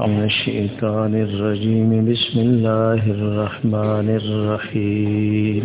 من الشيطان الرجيم بسم الله الرحمن الرحيم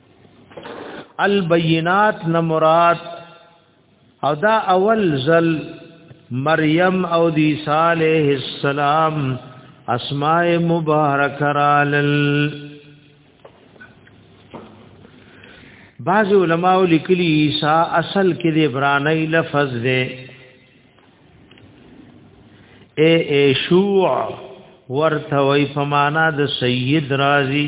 البینات نه مراد او دا اول ځل مریم او د عیسی علیه السلام اسماء مبارک رالل بعض علماء لیکلی عیسی اصل کې د عبرانی لفظ دی اے ایشوع ورته وی فمانا د سید رازی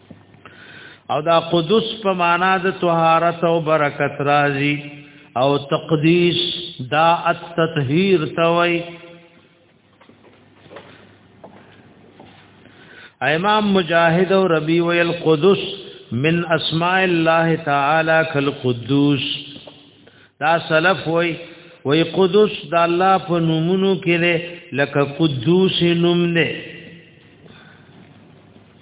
او دا قدس په معنا د طهارت او برکت راځي او تقدیس دا التطهیر توي امام مجاهد او ربی ویل قدس من اسماء الله تعالی کل قدوس دا سلف وی وی قدس د الله په نومونو کې لکه قدوس نوم نه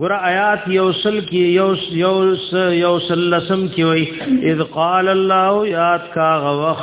ګور آیات یوسل کی یوس یوس یوسل لسم کی وای اذ قال الله یاد کا غوخ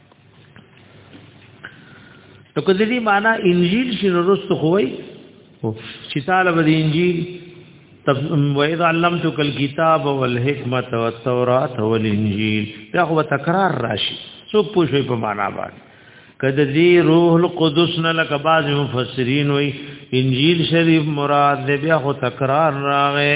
نو کله دې معنا انجیل شنو رست خوې چې طالب دې انجیل وَإِذَا عَلَّمْتُكَ الْكِتَابَ وَالْحِكْمَةَ وَالتَّوْرَاةَ وَالْإِنْجِيلَ دا خو تکرار راشي څو پوښوي په معنا باندې کده دی روح القدس نه لکه بعض مفسرین وای انجیل شریف مراد دی بیا خو تکرار راغې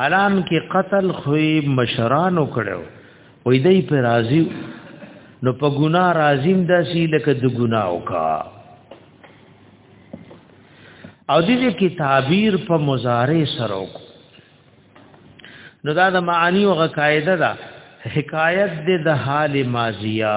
عالم کې قتل خوې مشران وکړو وې دې په راضي نو په ګنا راضیم داسي لکه د ګنا وکا او دې کې تعبیر په مضارع سره وکړو نو دا د معانی او قاعده ده حکایت دې د حال ماضیه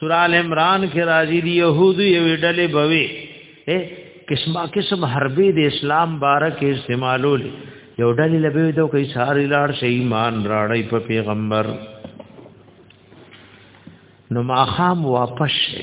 سورہ ال عمران کې راځي دی يهود یو ډلې بوي اے قسمه قسم حربي د اسلام بارک استعمالول یو ډلې لبه دو کوي ساري لاړ شي ایمان راړی په پیغمبر نو ما خام واپس شي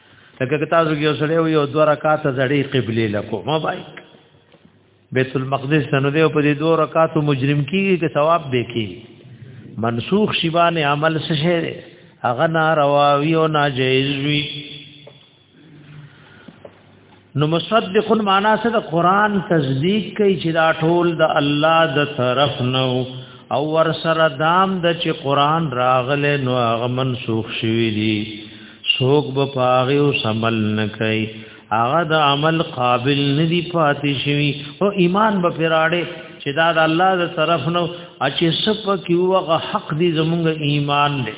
لکه که تاسو کې وسړی وي او دوه رکعات زړې قبله لکو ما بای بیت المقدس ته نو دی په دې دوه رکعات مجرم کیږي چې ثواب به کی منسوخ شیبان عمل څه شي هغه نارواوی او ناجیز وی نو مصدق معنا څه د قران تصدیق کوي چې دا ټول د الله د طرف نو او ور سره دام د چې قران راغله نو هغه منسوخ شوی دی څوک به پاغه او سمل نه کوي هغه د عمل قابل نه دی پاتې شوی او ایمان به پراړې چې دا د الله د طرف نو اچې سپ کیوغه حق دی زمونږ ایمان دی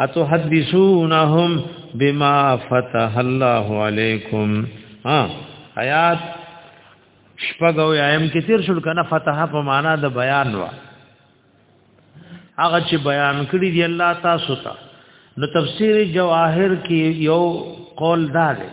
اتحدثونهم بما فتح الله علیکم ها آیات شپږو یایم کې تیر شول کنه فتح په معنا د بیان وا هغه چې بیان کړی دی الله تاسو ته نو تفسیر جواهر کې یو قول دار دی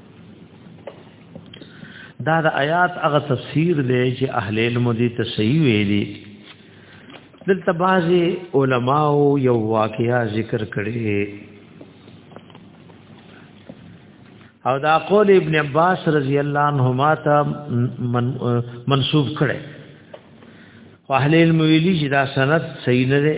دا د آیات هغه تفسیر دی چې اهل علم دې ته صحیح ویلي دلته بعضی علما یو واقعیا ذکر کړي او دا قول ابن عباس رضی الله عنهما ته من منسوب کړي اهل علم ویلي چې دا سند صحیح نه دی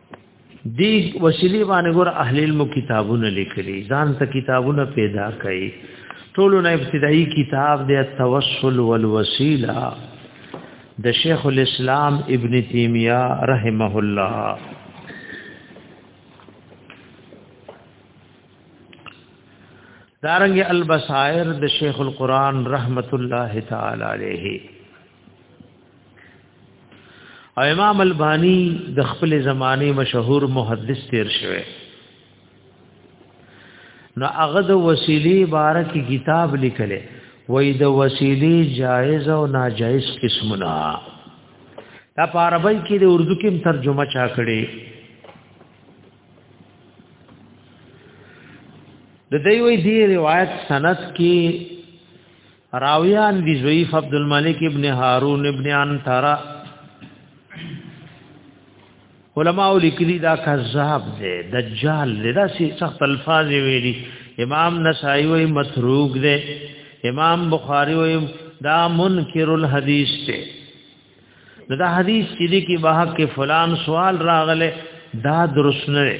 دی وسیلی باندې ګور اهل علم کتابونه لیکلي ځان ته کتابونه پیدا کړي ټولو نه ابتدایي کتاب دی التوسل والوسیله د شیخ الاسلام ابن تیمیه رحمه الله دارنګ البصائر د شیخ القران رحمت الله تعالی علیه او امام البانی د خپل زمانه مشهور محدث تیر شوی نو هغه د وسیلی باره کې کتاب لیکلی وای د وسیلی جایز او ناجایز قسمونه دا په عربی کې د اردو کې ترجمه چا کړي د دوی وی دی روایت سند کې راویان دی ضعیف عبد الملک ابن هارون ابن انترا علماء لیکلی دا کذاب دی دجال دی دا سی سخت الفاظ ویلی امام نسائی وی متروک دی امام بخاری وی دا منکر الحدیث دی دا حدیث چې دی کې بحق کې فلان سوال راغله دا درست نه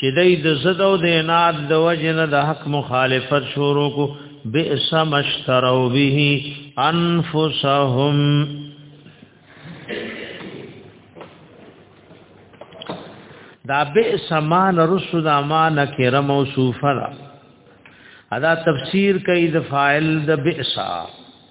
چې دای د زده او د عناد د وجه نه د حق مخالفت شروع کو بئس مشترو به انفسهم دا بئس مان رسو دا مان کره موصوفه دا ادا تفسیر کوي د فاعل د بئسا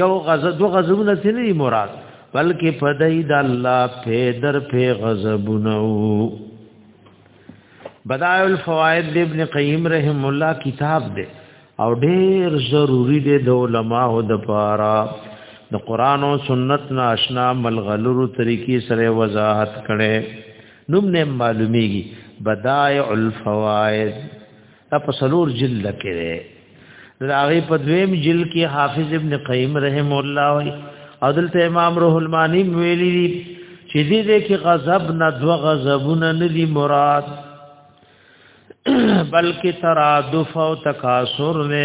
یو غزه دو غزونه سری مراد بلکې پدای د الله په در په غضبونه بدایع الفوائد ابن قیم رحم الله کتاب دی او ډیر ضروری دی د علماو د پاره د قران او سنت ناشنا ملغلرو طریقې سره وضاحت کړي نوم نه معلومیږي بدایع الفوائد دا په سلور جلد کې ده دا غي په دویم جلد کې حافظ ابن قیم رحم الله وی عدل ته امام روح المانی ویلی دی چې دې دې کې غضب نه دو غضبونه نه دی مراد بلکې ترادف او تکاثر نه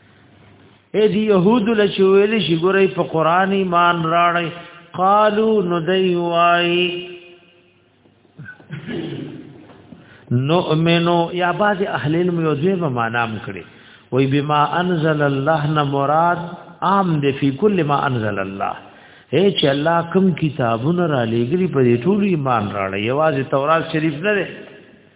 اې دی يهود له چويل شي ګورې په قران ایمان راړې قالو نو دی وای نؤمنو یا بعض اهل علم یو دوی په معنا هم کړي وای بما انزل الله نه مراد عام دی فی کل ما انزل الله اے چې الله کوم کتابونه را لېګري په دې ټول ایمان راړې یوازې تورات شریف نه دی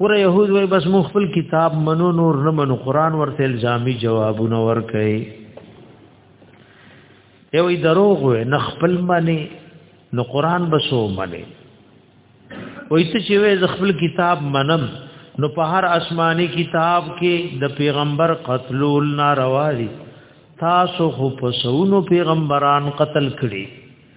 ور يهود وای بس مو خپل کتاب منو نور نه منو قران ورته الزامي جوابونه ور کوي یو ای دروغ وای نه خپل منی نو قران بسو منی وای ته چې وای خپل کتاب منم نو په هر آسماني کتاب کې د پیغمبر قتلول ناروا دي تاسو خو په سونو پیغمبران قتل کړي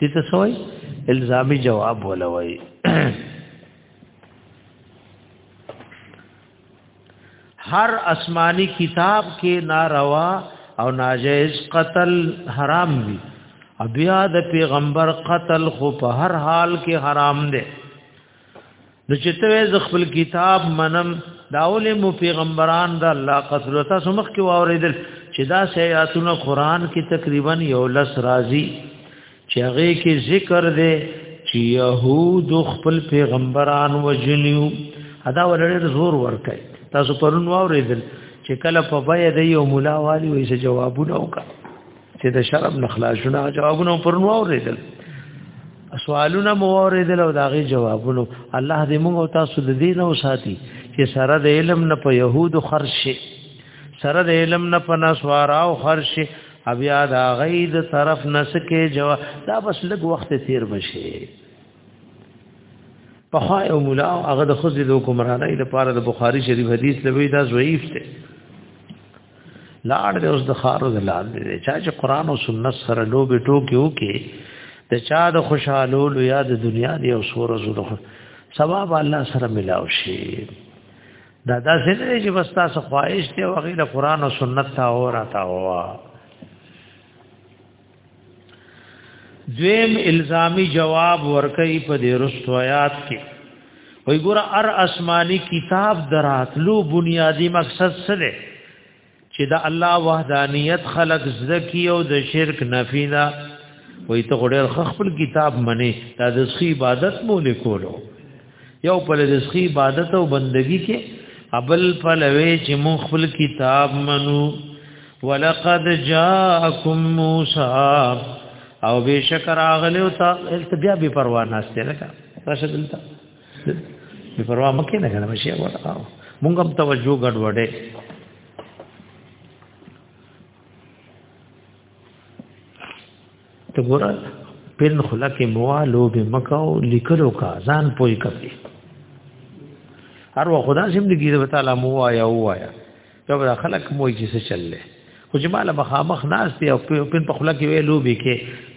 دې ته سوې الزامي جواب ولوي هر آسمانی کتاب کې ناروا او ناجیز قتل حرام دي بیا د پیغمبر قتل خو په هر حال کې حرام دي نو چې ته ز خپل کتاب منم دا اول مو پیغمبران دا الله قصر تاسو مخ کې واوریدل چې دا سیاتونه قران کې تقریبا یو لس راځي چې هغه کې ذکر دی چې يهود خپل پیغمبران وجنیو ادا ولړ زور ورکای تاسو پرون واوریدل چې کله په بیا د یو مولا والی وې جوابونه وکړه چې د شرب نه خلاصونه جوابونه پر نو اوریدل سوالونه مو اوریدل او داغي جوابونه الله دې موږ او تاسو د دین او ساتي چې سره د علم نه په يهودو خرج شي سره د علم نه په نسوارا او خرج شي بیا دا غید طرف نسکه جواب دا بس لږ وخت تیر بشي په خوا او مولا هغه د خزې د حکمرانۍ لپاره د بخاری شریف حدیث لوي دا ضعیف دی لاړ دی اوس د خارو د لاړ دی چا چې قران او سنت سره لوبي ټوکی وکي د چا د خوشحالو لو یا د دنیا دی او سور زړه ثواب الله سره ملاو شي دا دا څنګه دی چې بس تاسو خواهش دی او غیر قران او سنت تا اورا تا هوا دویم الزامی جواب ورکړي په دې رستویات کې وی ګور ار اسماني کتاب دراتلو بنیادی مقصد څه دی چې دا الله وحدانیت خلق زکی او د شرک نفی دا وی ته غړل خپل کتاب منی دا د سی عبادت مو لیکولو یو په رزقي عبادت او بندگی کې ابل په لوي چې مون خپل کتاب منو ولقد جاءکم موسی او بشک راغلی او تا بیا به پروا نه ستې لکه راشه دلته به پروا مکه نه کنه شي وره مونږ هم توجه غډ وډه ته ګور پن خلا کې موالو به مکاو لیکلو کا ځان پوي کوي هر وخت خدا سم دې ګیره تعالی مو وایا وایا دا به خلک مو یې څه چللې خو جمال مخامخ ناس دی او پن په خلا کې ویلو به کې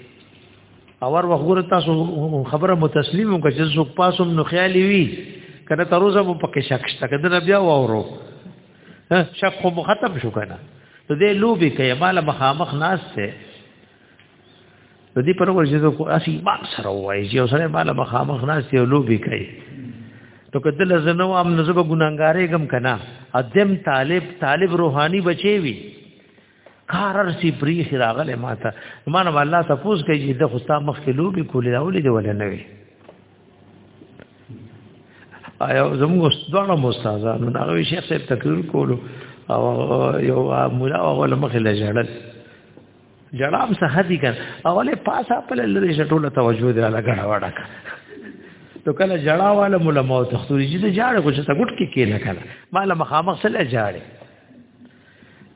اور وخت ګور تاسو خبره متسلیم کو چې څوک پاسوم نو خیالي وي کله تر اوسه مو پکې شک شته کله بیا وورو شک خو ختم شو کنه ته دې لوبي کې مال مخامخ ناس ته د دې پر ورځې زه کو اسی ما سره وای چې اوسره مال مخامخ ناس ته لوبي کوي ته کدل زنو ام نزب ګناګارې غم کنه ادم طالب طالب روحاني بچي وي کارر سی پریخ راغله ماته مانه الله تاسو کوي چې د خوستا مخ کې لوبي کولې دا ولې دی ولې نه وي آیا زموږ دوه مو استاد نو هغه شیخ صاحب تقریر کولو او یو مولا او ول مخ له جړل جړام صحابي کړ اوله پاسه په لری شټوله توجه دی علا غړا وړا تو کله جړا والا مولا مو تختوري چې جاړه کو چې تا ګټ کې کې نه کړه مال مخامخ سره جاړه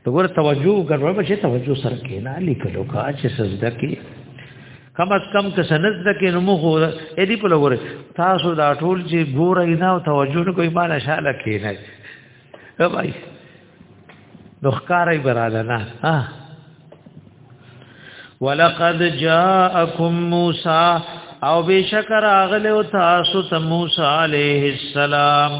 دغه توجه ګرځوي بچي توجه سره کې نه لیکلو کا چې سجده کې کم از کم که سند د کې نو خو اې دی په لور تاسو دا ټول چې ګورئ نه او توجه نه کوئ ما نه شاله کې نه بای نو ښکارای براله نه ها ولقد جاءکم موسی او بشکر اغله تاسو ته موسی عليه السلام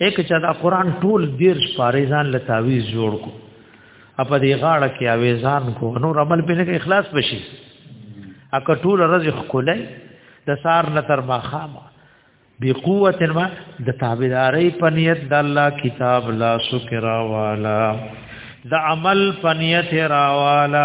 یک چې دا قران ټول دیر شپاره ځان له تعویز جوړ کو اپ دې غاړه کې اویزان کو نو عمل په نه اخلاص بشي اک ټول رزق کولای د سار نه تر ما خامه بی قوت ما د تابعداري په نیت د الله کتاب لا شکر والا د عمل په نیت را والا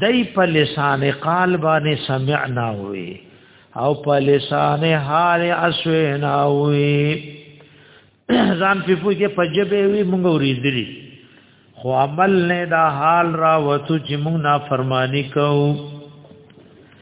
دای په لسان قال باندې سمعنا وي او په لسان حال اسوینا وي ځان په پوی کې پجبه وي مونږ ورېدلی خو عمل نه دا حال را وته چې مونږ نافرمانی کوو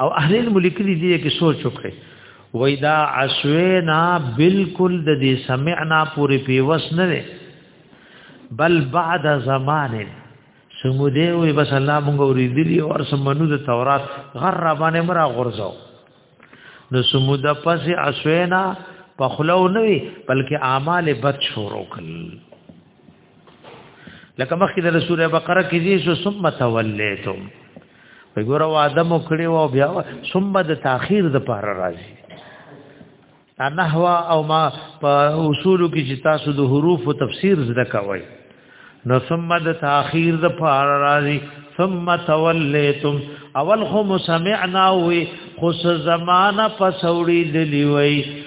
او اهل الملک دې کې سوچ وکړي وای دا عشوینا بالکل د دې سمعنا پوری پیوس نه ده بل بعد زمان سموده وي بس الله مونږ ورېدلی او سمنو د تورات غر باندې مرا غرزو نو سموده پس عشوینا په خلو نه وي بلکې اعمال بد شروع کړل لکه مخکې د سوره بقره کې دي سو ثم تولیتم وګوره وعده مو کړی او بیا ثم د تاخير د پار راځي انحوا او ما په اصول کې چې تاسو د حروف او تفسیر زده کوئ نو ثم د تاخير د پار راځي ثم تولیتم اول خو مسمعنا وي خو زمانہ پسوړي دلی وي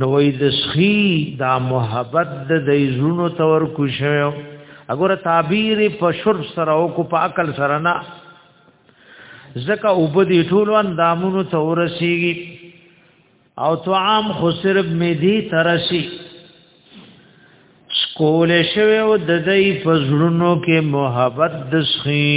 نو وای د سخی دا محبت د دیزونو تور کو شوی اگر تعبیر په شرب سره او کو په عقل سره نه زکه وب دی ټول اندامونو تور سیږي او طعام خو صرف میدی ترسی سکول شوی او د دې فزړونو کې محبت د سخی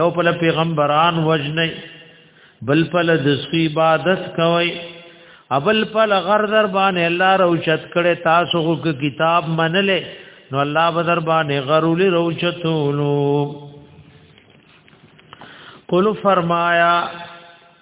یو په پیغمبران وجنی بل په د سخی عبادت کوي ابل په غر در باندې الله روشت کړي تاسو کو کتاب منلې نو الله بدر باندې غرولې روشتونو قل فرمایا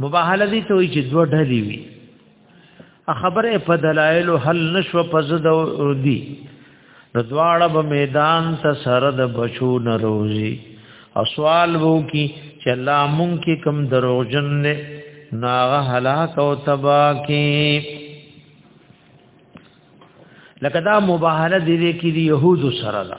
مباهله دي ته وي چې دوه ډلې وي خبره په دلایل حل نشو په زد دي نو دواړه به میدان ته سره د بچو نروزي او سوال وو کی چې الله مونږ کې کم دروغجن نه ناغه هلاک او تبا کې لکه دا مباهله دې کې دي يهودو سره ده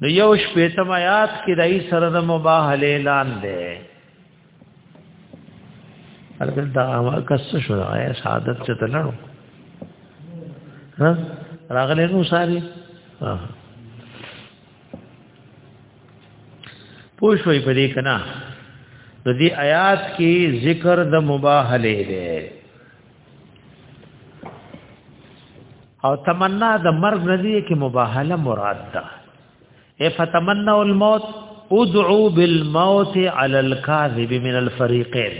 نو یو شپیتم آیات کې دای سره د مباهله اعلان دی هرګل دا ما کس شو دا یا سعادت ته تلړو ها راغله نو ساري ها پوښوي په دې کنا د دې آیات کې ذکر د مباهله دی او تمنا د مرګ نه دی کې مباهله مراد ده اے فتمنوا الموت ادعو بالموت على الكاذب من الفريقين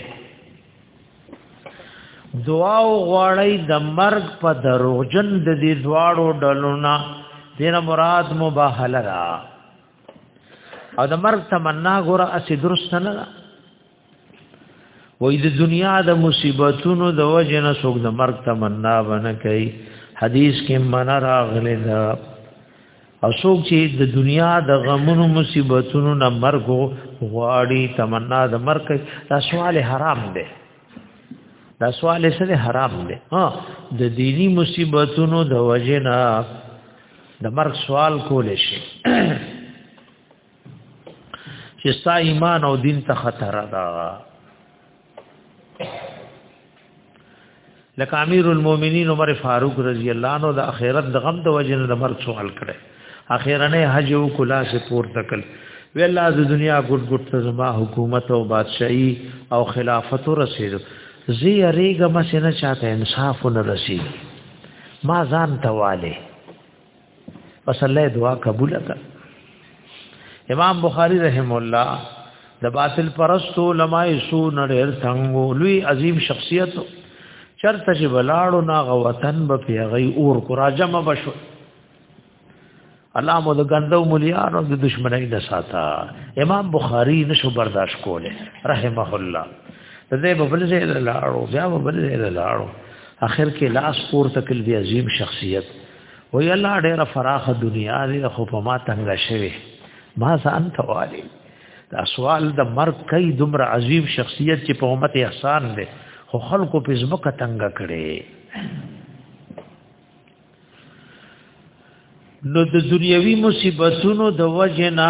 دعا غواړی د مرګ په دروغجن د دې دواړو ډلونه دین مراد مباهله را او د مرګ تمنا غره اسی درست نه وې د دنیا د مصیبتونو د وجه نه څوک د مرګ تمنا ونه کوي حدیث کې من راغلی دا او څوک چې د دنیا د غمونو مصیبتونو نه مرګ غواړي تمنا د مرګ کوي دا سوال حرام دی دا سوال سره حرام دی ها د دینی مصیبتونو د وجه نه د مرګ سوال کول شي چې ستا ایمان او دین ته خطر ده لکه امیر المؤمنین عمر فاروق رضی الله عنه د اخرت د غم د وجه نه د مرګ سوال کړي اخیرنه حج او کلا سے پور تکل وی الله د دنیا ګډ ګډ ته زما حکومت او بادشاہي او خلافت رسید زی ریګه مسنه چاته انصاف نه رسید ما ځان تواله پس الله دعا قبول کړه امام بخاری رحم الله د باطل پرست علماء سو نړیر څنګه لوی عظیم شخصیت چرته چې بلاړو نا غوتن به پیغی اور کو راجم بشو الله مو د غندو مليانو د دشمنی نه ساته امام بخاری نشو برداشت کوله رحمه الله د دې په بل ځای لاړو بیا په بل ځای لاړو اخر کې لاس پور تکل دی عظیم شخصیت و یا الله ډیره فراخه دنیا دې خو په ما تنگ شوی ما ځان ته والی دا سوال د مرګ کوي دومره عظیم شخصیت چې په امت احسان دی خو خلکو په ځمکه تنگ کړي نو د دنیوي مصیبتونو د وجنا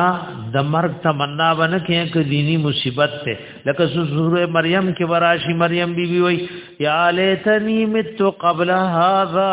د مرګ تمنا ونه کې کې دینی مصیبت ته لکه سوره مریم کې وراشي مریم بیبي وای یا لیتنی مت قبل هذا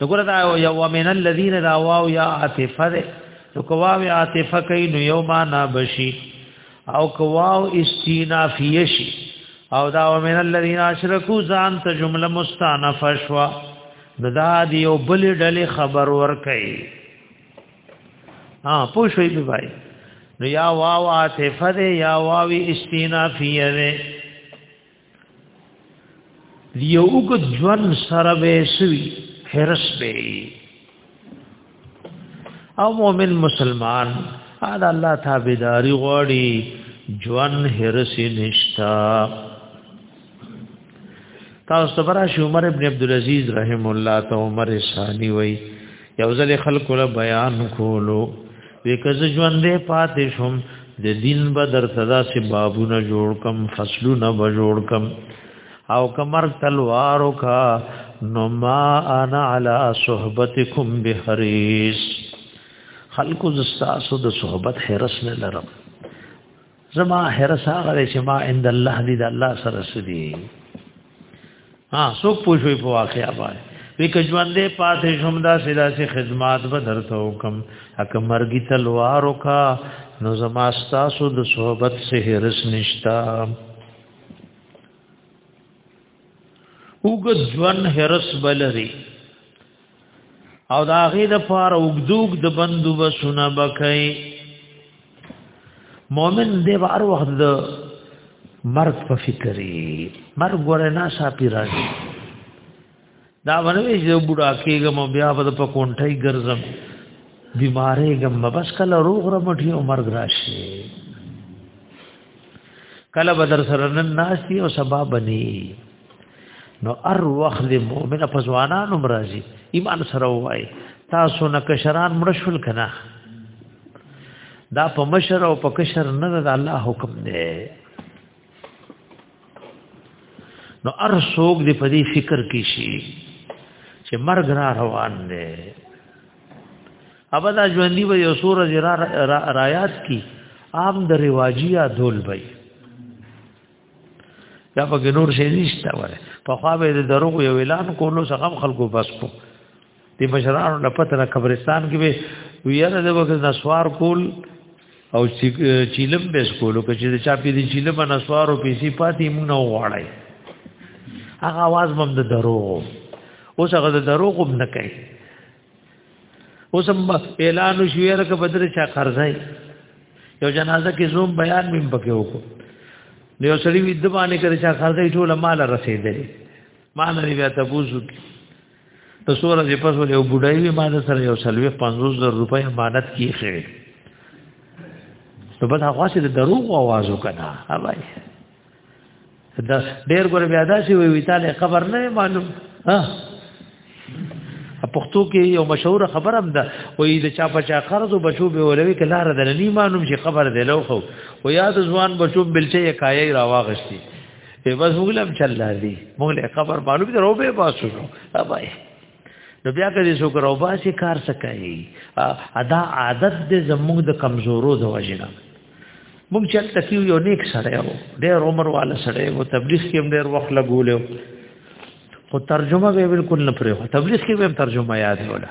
دغه دا یو ومن الذین دا واو یا عاطفه ده نو کواو عاطفه کوي نو یو معنا بشي او کواو استینافیه شي او دا ومن الذین اشرکو ځان ته جمله مستانفه شو دا دی یو بل ډلې خبر ور کوي ها پوښوي به بھائی نو یا واو عاطفه ده یا واو استینافیه ده دیو وګد ژوند سره به سوي هرس به او مؤمن مسلمان ادا الله تابعداري غوړي ژوند هرس نشتا تاسو برا شو عمر ابن عبد العزيز رحم الله ته عمر ثاني وای یو ځل خلکو له بیان کولو وکز ژوندې پاتې شوم د دین به در صدا سي بابونه جوړ کم فصلونه به جوړ کم او کمر تلوارو کا نو ما انا علی صحبتکم بحریص خلق زستاسو د صحبت حرس نه لرم زما حرس هغه چې ما عند الله دې د الله سره سدي ها سو پوښوي په واقعیا باندې وی کجوان دې پاتې شوم دا سدا سي خدمات به درته وکم اک مرګي تلوار وکا نو زما ستاسو د صحبت سه حرس نشتا وګ ځوان حرس بلري او دا غي د پاره وګدوګ د بندو بسونه بکای مؤمن دی بار وخت د مرګ په فکرې مرګ ګره نه شاپی راځي دا ونوي چې بوډا کېګم بیا په پکونټي ګرځم بیمارې ګم بس کله روغ رمټي او مرګ راشي کله بدر سره نن ناشتي او سبا بني نو ار وخت د مؤمن په ځوانانو مرضی ایمان سره وای تاسو نه کشران مړ شول کنه دا په مشر او په کشر نه د الله حکم دی نو ار سوګ دی په دې فکر کې شي چې مرګ را روان دی ابدا ژوندۍ به یو سور را رایات کی عام د رواجی یا دول بی دا پکې نور شي نشته وره په خوا به د دروغ یو اعلان کولو څخه خلکو بس کو دی مشرانو نه پته نه قبرستان کې به ویره د وخت نسوار کول او چیلم به سکولو کې چې چا پی دي چیلم نسوارو پیسې پاتې مونږ نه وغواړي هغه आवाज مم د دروغ اوس هغه د دروغ هم نه کوي اوس هم اعلان شوې رکه بدر چا قرضای یو جنازه کې زوم بیان مم پکې وکړو نو یو سړی وید باندې کړی چې قرضای ټول مال رسیدلې ما نه بیا تاسو کې د سور دې پس ولې یو بډای وی ما سره یو سلوي 50000 روپۍ امانت کیخې نو بس هغه چې دروغ आवाज وکړه هاوای دا ډېر ګور بیا دا شي وی تعالی خبر نه معلوم ها پښتو کې یو مشهور خبر هم ده وې د چا په چا قرض او بشو به ولوي کې لار ده نه معلوم شي خبر ده لو خو و یاد ځوان بشو بلچې کایې راواغشتي په بس وګلم چل لاري موږ له خبر معلوم ده روبه باسو ابای نو بیا که دې څوک روباسي کار څه کوي ادا عادت دې زموږ د کمزورو د وجنه موږ چې تکیو یو نیک سره یو ډېر عمر والا سره یو تبلیغ کې هم ډېر وخت لګولیو خو ترجمه به بالکل نه پرې تبلیغ کې به ترجمه یاد ولا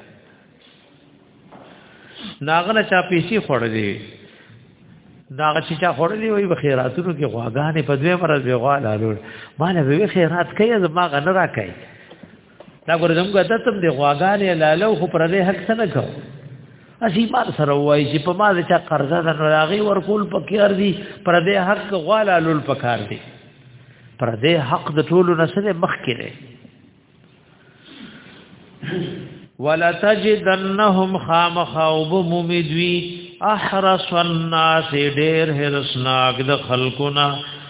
ناغله چا پیسې خورلې دا چې چا خورلې وي په خیراتونو کې غواګانې په دوی مرز به غواله لور مال به خیرات کوي زما غنرا کوي دا ګور زمګه ته تم دی غواګانې لاله خو پر دې حق څه نه کو اسی ما سره وای چې په ما چې قرضه ده نو هغه ورکول پکې ارزي پر دې حق غواله لول پکار دی پر دې حق د ټولو نسله مخ کړي ولا تجدنهم خامخوب ممدوی احرس الناس ډیر هرسناک د خلقنا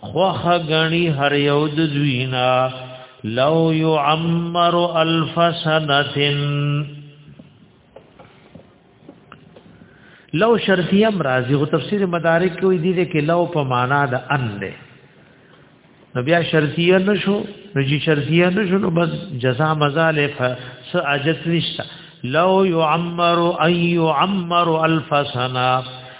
خوخ غنی هر یو د دوینا لو يعمر الف سنه لو شرطیه مرازی او تفسیر مدارک کوي دي کې لو په معنا د ان ده نو بیا شرطیه نشو نو چې شرطیه نشو نو بس جزاء مزال ف اجت نشتا لو يعمر اي يعمر الف سنه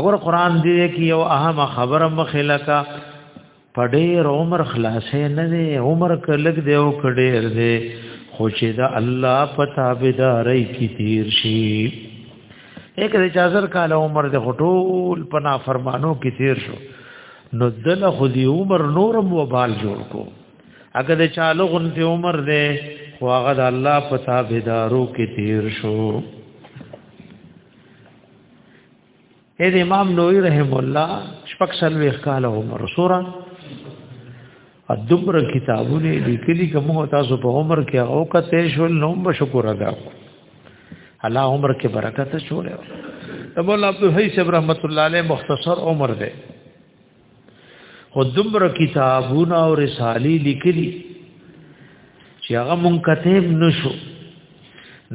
اگر قران دې کې یو اهم خبره مخلکا پډې عمر خلاصې نه دی عمر کلک دی او کډېر دی خو چې دا الله پتا بيداري کې تیر شي یک د چازر کال عمر د غټول پنا فرمانو کې تیر شو نو دل خو دی عمر نورم و بال جوړ کو اګه د چالو غنت عمر دی خو هغه د الله پتا بيدارو کې تیر شو اې د امام نووي رحم الله شپږ سلوي کال عمر سورا ادبر کتابونه لیکلي کوم تاسو په عمر کې او کته شول نو به شکر ادا کو الله عمر کې برکت شوړو ابو عبد الحی صاحب رحمت الله علیه مختصر عمر دی خو دمر کتابونه او رسالي لیکلي چې هغه مونږ کتاب نشو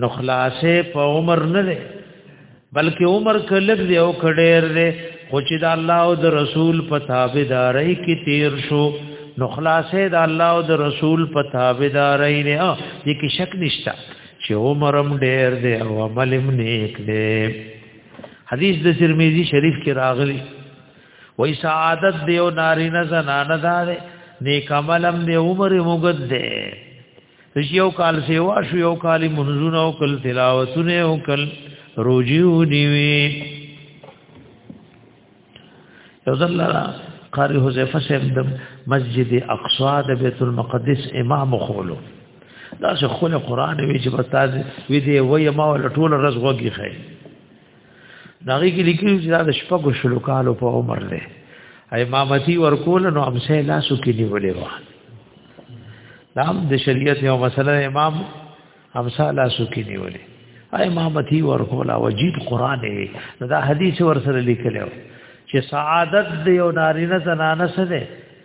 نو خلاصې په عمر نه ده بلکې عمر کلک دی او کډیر دی خو چې د الله او د رسول په تابعداري کې تیر شو نو خلاصې د الله او د رسول په تابعداري نه اه دې کې شک نشته چې عمرم ډیر دی او عملم نیک دی حدیث د ترمذی شریف کې راغلی وای سعادت دی او نارینه زنانه دار نیک عملم دی عمر مغد دی یو کال سیوا شو یو کال منځونه او کل تلاوتونه او کل روجیو نیوی یو ځل قاری حذیفه سیم د مسجد اقصا د بیت المقدس امام خولو دا څه خل قران وی چې بتاز وی دی وای ما ول ټول رز وګی خیر دا غي کې لیکلو چې دا د شپږو شلو کالو په عمر دی امامتي ورکول نو امسه لاسو کې نیولې و دا هم د شریعت یو مسله امام امسه لاسو کې نیولې امامتي ورکول او جید قران دی دا حدیث ورسره لیکلو چې سعادت د یو نارینه زنانه سره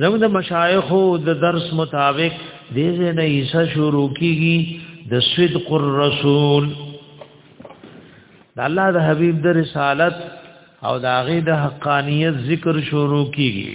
زموږ د مشایخو د درس مطابق دې ځنه عیسی شروع کیږي د صدق الرسول د الله د حبیب د رسالت او د هغه د حقانیت ذکر شروع کیږي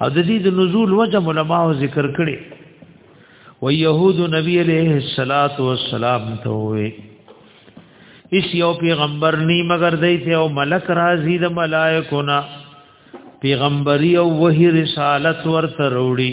او د دې د نزول وجه علماء ذکر کړي و يهود نبی عليه الصلاه والسلام ته وي اس یو پیغمبر نی مگر دی ته او ملک راضی د ملائکو نا پیغمبري او وحي رسالت ورته وروړي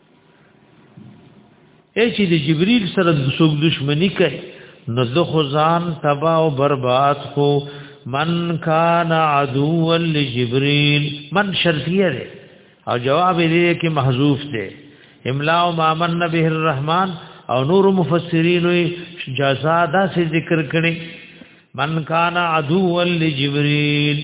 اې چې د جبريل سره د څوک دښمنی کوي نو د خزان تبا او برباد خو من کان عدو لجبريل من شرطیه ده او جواب دې کې محذوف ده املا او مامن نبی الرحمن او نور مفسرین وی جزا دا سے ذکر کړي من کان عدو لجبريل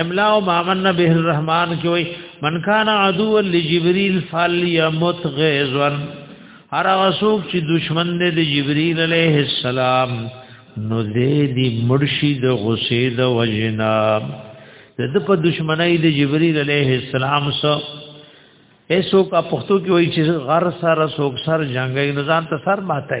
املا او مامن به الرحمن کې وای من کان عدو لجبريل فليمت غيظا هر غسوک چې دشمن دې د جبريل عليه السلام نو دې دې مرشي د غصې د وجنا د په دشمنای د جبريل عليه السلام سره ایسو کا پختو کې وای چې غر سره سوک سر جنگي نزان ته سر ماته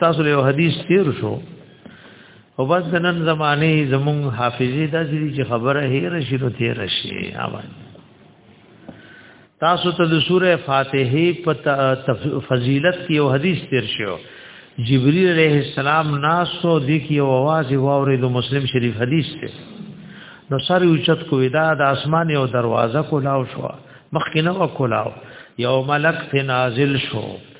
تاسو له حدیث تیر شو او بس د نن زمانه زمون حافظه د دې چې خبره هیر شي نو تیر شي اوبن تاسو ته د سوره فاتحه په فضیلت کې یو حدیث تیر شو جبرئیل علیہ السلام ناسو د کی او आवाज واورې د مسلم شریف حدیث ته نو سره اوچت کو ودا د اسمان یو دروازه کولاو شو مخکې نو کولاو یو ملک ته نازل شو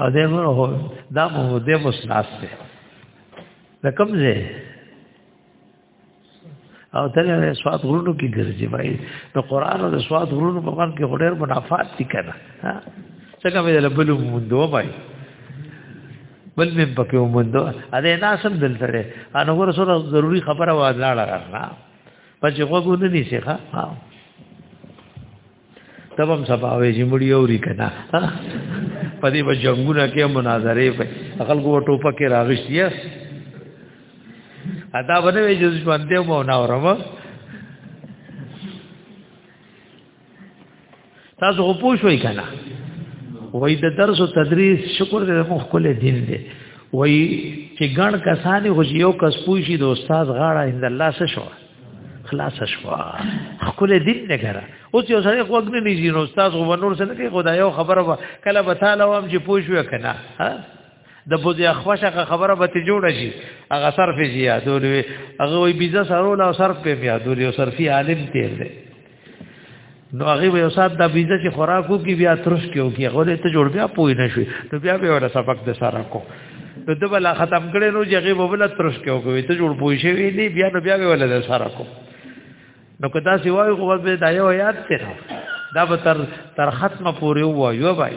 او دې مو هو دا مو دې مو سناسته دا کوم ځای او تل سواد غرونو کې ګرځي وای نو قران او سواد غرونو په باندې کې ډېر منافات دي کنه څنګه مې له بل مونږ وای بل مې پکې وموند ا دې ناسم دلته ده ان وګوره سره ضروری خبره وادلاړه راغله پچې وګورنی شيخه تبم سباوي چې مړی اوري کنه په دې به جنگونه کې مناظره په خلکو ټوپه کې راغشتي ادا باندې وي چې ژوند دې مو نه اورم تاسو خو پوښوي کنه وای د درس او تدریس شکر دې مو خپل دین دې وای چې ګڼ کسانې خو یو کس پوښي د استاد غاړه اند الله سره شو خلاص شوا خپل دین نه ګره اوس یو سره خو وګنه نه جنو استاد غو نور سره کې خدای یو خبره وا کله به تعالی وام چې پوښوي کنه ها د بوزي اخوشه خبره به ته جوړه شي هغه صرف یې یادول هغه وي بيزه سره او صرف په یادول یو صرفي عالم تیر دی نو هغه به استاد د ویزه چې خوراکو کې بیا ترش کې او کې غوړې ته جوړ بیا پوي نه شي نو بیا به ولا سبق د سره کو نو د بل ختم کړي نو چې هغه ولا ترش کې او کې ته جوړ پوي شي نه بیا نو بیا به ولا د سره کو نو کدا سی وای خو به دا یو یاد ته دا به تر تر ختمه پورې وایو بای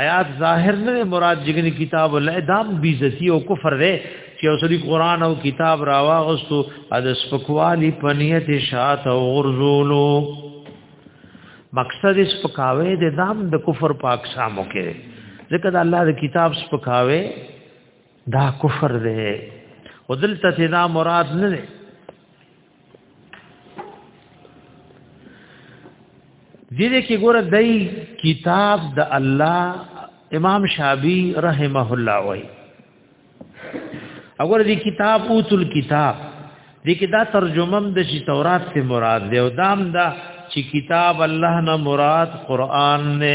آیات ظاهر نه مراد جګنی کتاب الله دام بیزتی او کفر دی چې اوسری قران او کتاب راواغستو د سپکوالی په نیت شات او غرزولو مقصد سپکاوي د دام د کفر پاک سامو کې ځکه د الله د کتاب سپکاوي دا کفر دی ودلته دا مراد نه دی دې دې کې ګوره دای کتاب د الله امام شابی رحمه الله وای اگر دې کتاب اوتل کتاب دې کې دا ترجمه د شي تورات ته مراد دی او دام دا چې کتاب الله نه مراد قران نه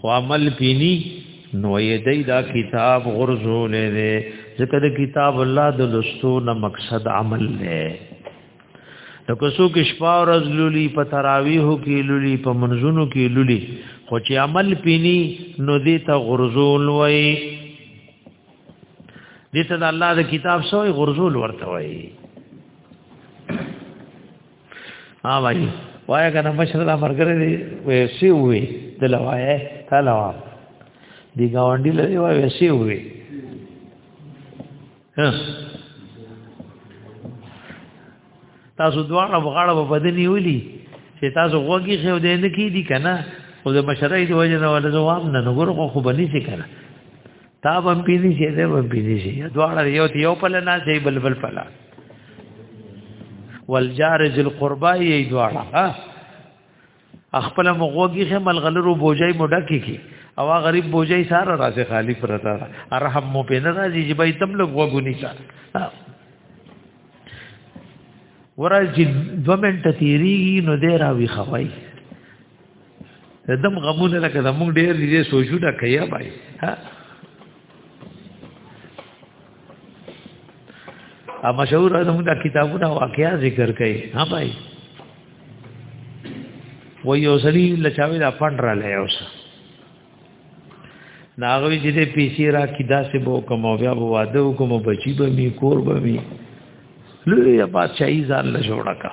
خو عمل پینی نو یې دای دا کتاب غرزولې دی ځکه د کتاب الله د لستو نه مقصد عمل دی د کوسو کې شپه او ورځ لولي په تراویحو کې لولي په منځونو کې لولي خو چې عمل پینی نو دې ته غرزول وای دې ته د الله د کتاب سوې غرزول ورته وای ها وای وای کنه مشر دا مرګره دی ویسی وی دل وای تعالی وا دی گاونډي لري وای ویسی وی تاسو دواړه بغاړه په بدني ولي چې تاسو غوږی خو دې نه کی دي کنه او د مشرای دی وجه نه ول جواب نه نګور خو بني سي کنه تا به پیدي شي دا به پیدي شي دواړه یو ته یو پله نه شي بل بل پله والجار ذل قربا یې دواړه ها خپل مغوږی خه ملغلرو بوجای موډه کی کی او غریب بوجای سار راځي خالی پرتا ارحم مو په نه راځي چې بای تم لګ وګونی سار ورځ دو منټه تیری نو دې راوي خوای دم غمونه لکه زمونږ ډېر دې سوچونه کوي بای ها ا مشهور زمونږ د کتابونو واقعیا ذکر کوي ها بای و یو سړي لچاوي دا پندره لایوسه ناغوی چې دې پیسې را کی داسې بو کوم او بیا بو واده کوم بچی به می کور به می لوی بادشاہي ځان له جوړه کا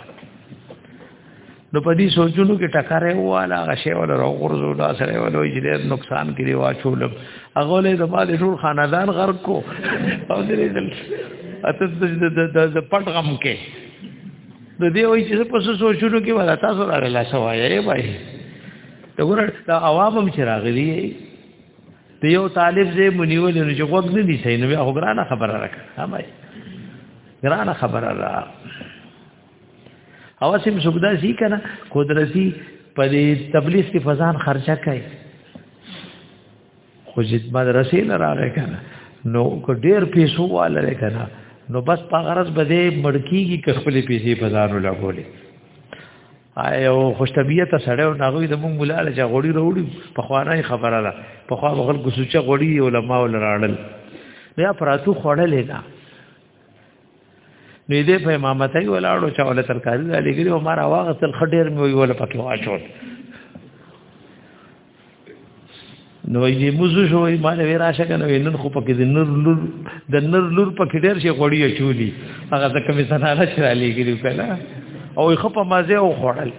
نو په دې سوچونو کې ټکرې واله غشې ولا روغورځو دا سره ولا چې ډېر نقصان کړي واچول هغه له د مال ټول خاندان غرق کو او دې دل اته د پټ غم کې د دې وایي چې په سوچونو کې ولا تاسو راغلا سوایې بای ته ګور دا عوام هم چې راغلي ته یو طالب زې منیول نه چې وګ نه دي سي نو هغه ګرانه خبره راکړه همای ګرانه خبره را او سم سوګدا سي کنه قدرتي په دې تبلیغ کې فزان خرچه کوي خو چې مدرسې نه راغی کنه نو کو ډیر پیسو واله کنه نو بس په غرض بده مړکیږي که خپل پیسې بازار ولګولې آیو خوش طبیعت سره او ناغوی د مونږ بلاله چې غوړي وروړي په خوانه خبره ده په خوا بغل کوسوچه غوړي علماء ولراړل بیا پراتو خړلې نه نو دې په امامتۍ ولاړو چې ول ترکاری را لګري او مار واغ تل خډیر مې ویول پکې واچول نو یې موزو شوې ما نه راشه کنه نن خو پکې د نور لور د نور لور پکې ډېر شي غوړی چولی هغه د کمی سنانه چرا لګیلو کنه او خو په مازه او خړل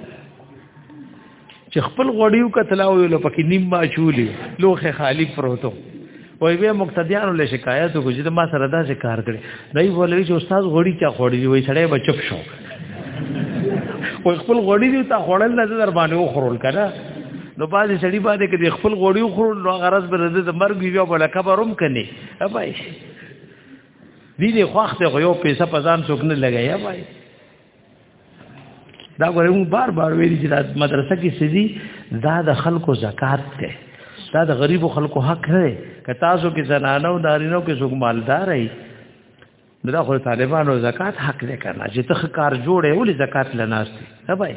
چې خپل غوړیو کتلاو یو پکې نیم ما چولی لوخه خالی پروتو وای به مقتدیانو له شکایت کو چې ما سره دا ذکر کړي دای ولوي چې استاد غوړي چا خوړي وای سړی به چپ شو وای خپل غوړي دی تا خوړل نه در باندې وخورل کړه نو باندې سړی باندې کې خپل غوړي وخورل نو غرض به د مرګ بیا بل کبروم کني ابای دې دې خوخت غو یو پیسې پزان څوک نه لګیا وای دا غواړي موږ بار بار ویل چې د مدرسه کې سړي دا د خلکو زکات ده دا د غریبو خلکو حق نه دی که تاسو کې زنانه او نارینه کې څوک مالدار وي دا خو طالبانو زکات حق نه کړه چې تخ کار جوړې ولې زکات لناستي نه بای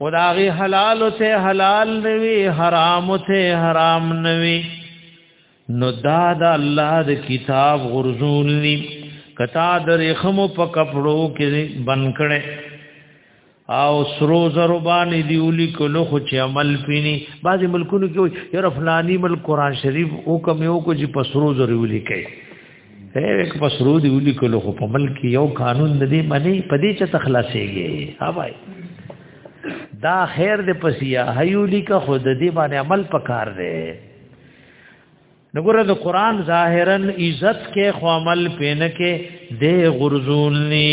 خداغي حلال ته حلال نوي حرام ته حرام نوي نو دا د الله د کتاب غرزول ني کتا د رخم په کپړو کې بن کړي او سرو زرو باندې دیولي کلو خو چې عمل پینی بعضی ملکونو کې یو فلانی ملک قران شریف او کوم یو کو چې په سرو زرو لیکي هیڅ په سرو دی ولي کولو خو په ملک یو قانون نه دی منی په دې چې تخلاصيږي ها بھائی دا خیر دې پسیا هیولی کا خود دې باندې عمل پکار دی نګوره د قران ظاهرا عزت کې خو عمل پینه کې دې غرزولنی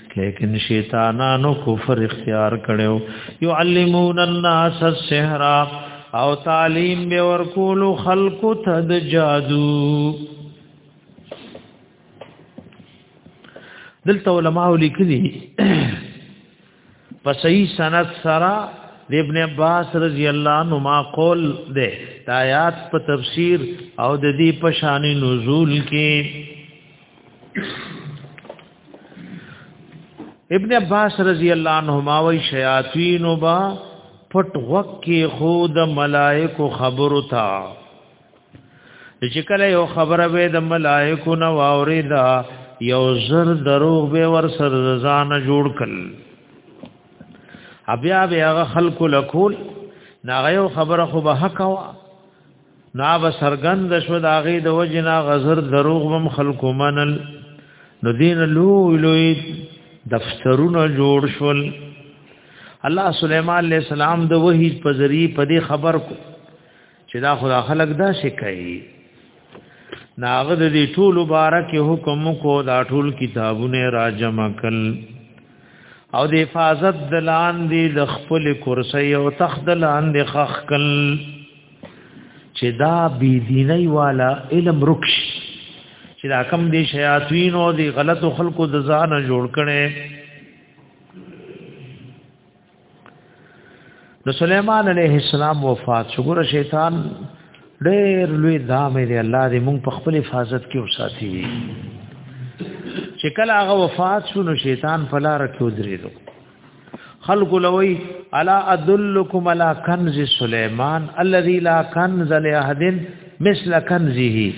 لیکن شیطانانو کفر اختیار کړو یعلمون الناس السحر او تعلیم به ورکول خلق ته د جادو دلته علماء لیکلي په صحیح سند سره د ابن عباس رضی الله عنه ما قول ده د آیات په تفسیر او د دې په شان نزول کې ابن عباس رضی الله عنهما وی شیاطین با پټ وکي خود ملائکو خبرو تا چې کله یو خبره به د ملائکو نو اوریدا یو زر دروغ به ور سر ځان جوړ کړ بیا به هغه خلق لکول ناغه یو خبره خو به حق وا نا به سرګند شو د هغې د وجنا غزر دروغ بم خلکو منل نو دین لوی لوی دفترونه جوړ شول الله سليمان عليه السلام د وحي په ذریعہ په دې خبر کو چې دا خدا خلق دا شي کوي ناغد دې ټول مبارک حکم کو دا ټول کتابونه را جمع کړ او د حفاظت دلان دی د خپل کرسی او تخت دلان دی خخ کل چې دا بی دیني والا علم رکش چې دا کم دي شیاطین او دي غلط خلکو د ځان جوړ کړي نو سليمان عليه السلام وفات شو ګره شیطان ډېر لوی دامه دی الله دې مونږ په خپل حفاظت کې وساتي وي چې کله هغه وفات شو نو شیطان فلا رکو درېدو خلق لوی الا ادلکم علی کنز سلیمان الذی لا کنز لاحد مثل کنزه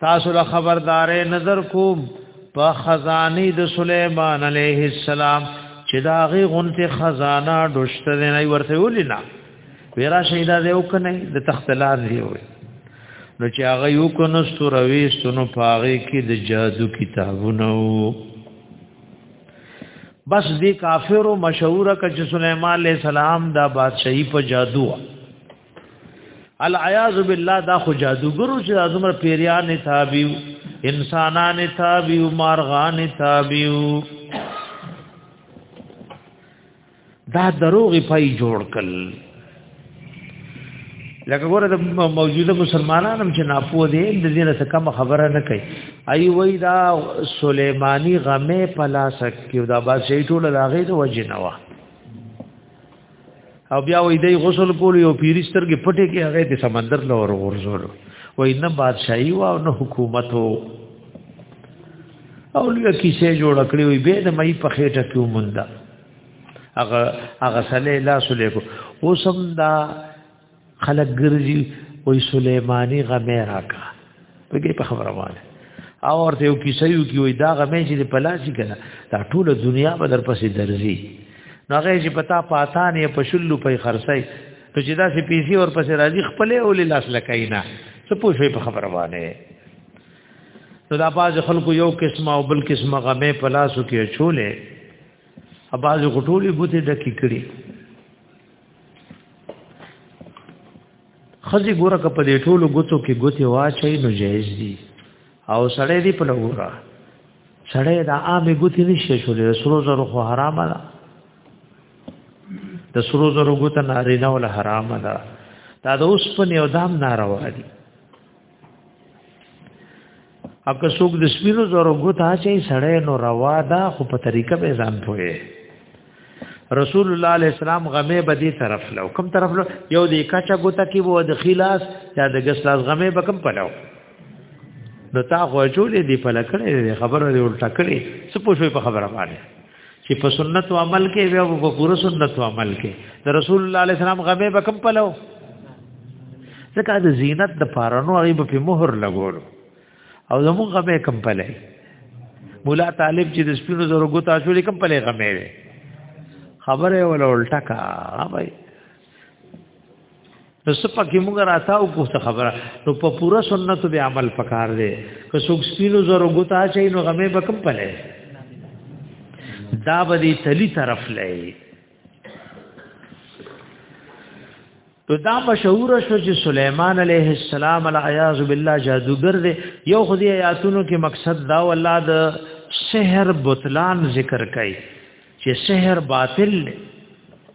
تاسو له خبردارې نظر کوم په خزانی د سلیمان علیه السلام چې دا غي غونته خزانه دشته نه ورته ولینا ویرا شهیدا دی وکنه د تختلار دی وي نو چې هغه یو کنه ستوروي ستونو پاغي کې د جادو کتابونه بس دی کافر او مشهور کچ سليمان عليه السلام دا بادشاہي په جادو العیاذ بالله دا خو جادوګرو چې ازمر پیریان تابعو انسانان تابعو مارغان تابعو دا دروغ پای جوړ کړل لکه ګوره د موجوده مسلمانانو چې ناپوه دي د دې نه کم خبره نه کوي ای وای دا سليماني غمه پلاسک کې دا با شي ټول لاغې د وجه نه وا او بیا وای دی غسل کول یو پیرستر کې پټه کې هغه د سمندر لور ورزور وای نه بادشاہي وا او نه حکومت او لوی کیسه جوړ کړی وي به د مې په خېټه کې ومنده هغه هغه سله لا سله کو اوسم دا خلک ګرځي وې سليماني غمه راکا بګي په خبره وانه او ورته یو کیسه یو کی وې دا غمه چې په لاسي کنه دا ټول دنیا به در پسې درځي نو هغه چې پتا پاتان یې په شلو په خرسای ته چې دا سي پیسي ور پسې راځي خپل او لاس لکاینا څه پوښې په خبره وانه نو دا باز خلکو یو قسمه او بل قسمه غمه پلاسو کې چولې اباز غټولې بوته ډکی کړي خزي ګوره کپ دې ټولو ګوتو کې ګوتې واچي نو جایز دي او سړې دې په لګورا سړې دا عامې ګوتې نشي شولې سرو زرو خو حرام ده د سرو زرو ګوتې نارینه ول حرام ده دا د اوس په نیو دام ناروا دي اګه څوک د سپینو زرو غوتا چې سړی نو روا ده خو په طریقه به ځان پوي رسول الله علیه السلام غمه به دې طرف لو کوم طرف لو یو دې کچا غوتا کې وو د خلاص یا د ګس لاس غمه به کم پلو نو تا خو جوړې دې په لکړې خبره دې الټا کړې څه پوښوي په خبره باندې چې په سنت او عمل کې بیا په پوره سنت او عمل کې د رسول الله علیه السلام غمه به کم پلو ځکه د زینت د پارانو هغه په مهر لګول او زمون غمه کم پلې مولا طالب چې د سپینو زرو ګوتا شو لیکم پلې غمه وي خبره ولا الټا کا بھائی نو سپه کې موږ راتاو کو څه خبره نو په پورا سنت به عمل پکار دی که څوک سپینو زرو ګوتا چي نو غمه بکم پله دا به تلی طرف لای نو دا مشهور شو چې سليمان عليه السلام العياذ بالله جادوګر دی یو خو دې آیاتونو کې مقصد دا والله د سحر بطلان ذکر کوي چې سحر باطل دی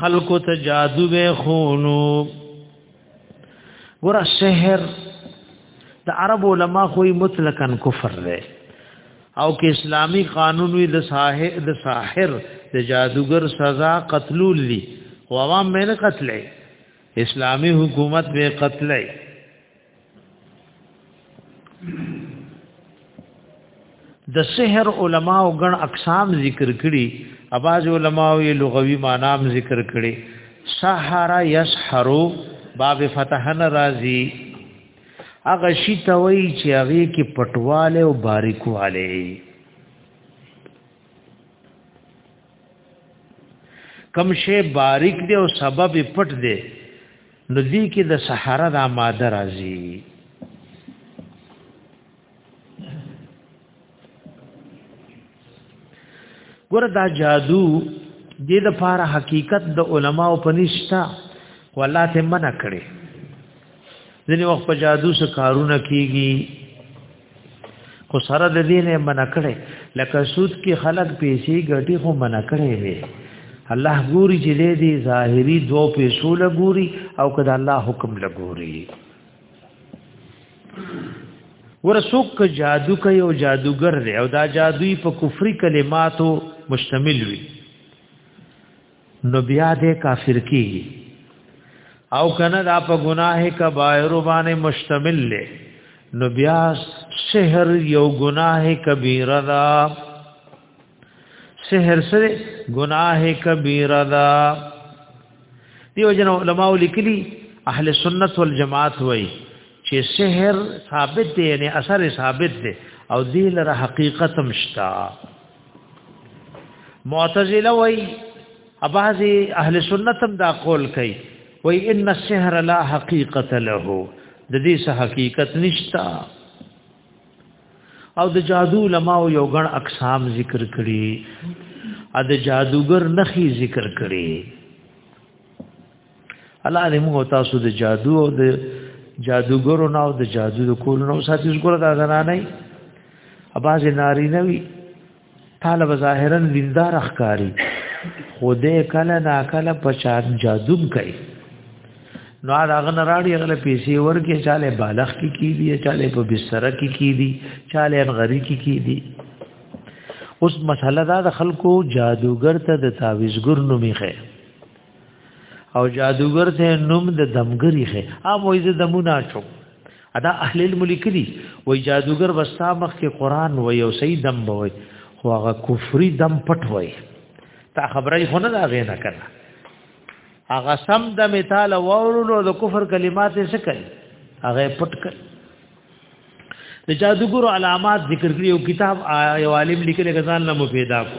خلکو ته جادو به خونو ګور شهر د عرب علما خو مطلقاً کفر دی او کې اسلامی قانون وی د ساحر د ساحر د جادوګر سزا قتلول دي او عوام مې نه قتلې اسلامی حکومت به قتلې د سحر علما او غن اقسام ذکر کړي اباز علما او لغوي معنام ذکر کړي سحر يسحر باب فتحن رازي هغه شي ته وای چې هغه کې پټواله او باریکواله کم شی باریک دی او سبب پټ دی نو دې کې د سحره د ماده راځي ګور دا جادو دې د پاره حقیقت د علماو په نشتا والله ته منع کړي ځینې وخت په جادو سره کارونه کیږي خو سره د دین منع کړي لکه سود کې خلق پیسې ګټي خو منع کړي وي الله ګوري چې دې دي ظاهري دو پیسو لګوري او کله الله حکم لګوري ورسوک ک جادو کوي او جادوګر دی او دا جادوی په کفري کلماتو مشتمل وي نو بیا دې کافر کیږي او کنه دا په گناه کبایر باندې مشتمل له نو بیا سحر یو گناه کبیره ده سحر سره گناه کبیره ده دیو جن علماء لیکلی اهل سنت والجماعت وای چې سحر ثابت دی یعنی اثر ثابت دی او دې لره حقیقت مشتا معتزله وای اباظي اهل سنت هم دا قول کوي وای ان السحر لا حقیقت له د دې څه حقیقت نشتا او د جادو لما یو غن اقسام ذکر کړي ا د جادوګر نخي ذکر کړي الله دې موږ تاسو د جادو او د جادوګرو نه او د جادو د کول نه ساتي ګور دا زنانه ای اباز ناری نه وی طالب ظاهرا دیندار اخکاری خوده کله نا کله پچا جادوم کوي نو هغه نه راړي هغه پیسې ورکه چاله بالغ کی کی دی چاله په بستر کی کی دی چاله غری کی کی دی اوس مسله دا د خلکو جادوګر ته د تعویزګر نومي خیر او جادوګر ته نوم د دمګری خې ا وای زه دمونه چو ادا اهل الملک دي وای جادوګر وستا مخ کې قران وای او سید دم وای خو هغه کفری دم پټ وای تا خبره خو نه دا غې نه کړه هغه سم د مثال ورولو د کفر کلمات یې څه کوي هغه پټ کړ د جادوګر علامات ذکر کړی او کتاب یو عالم لیکل غزان نه مفیدا کو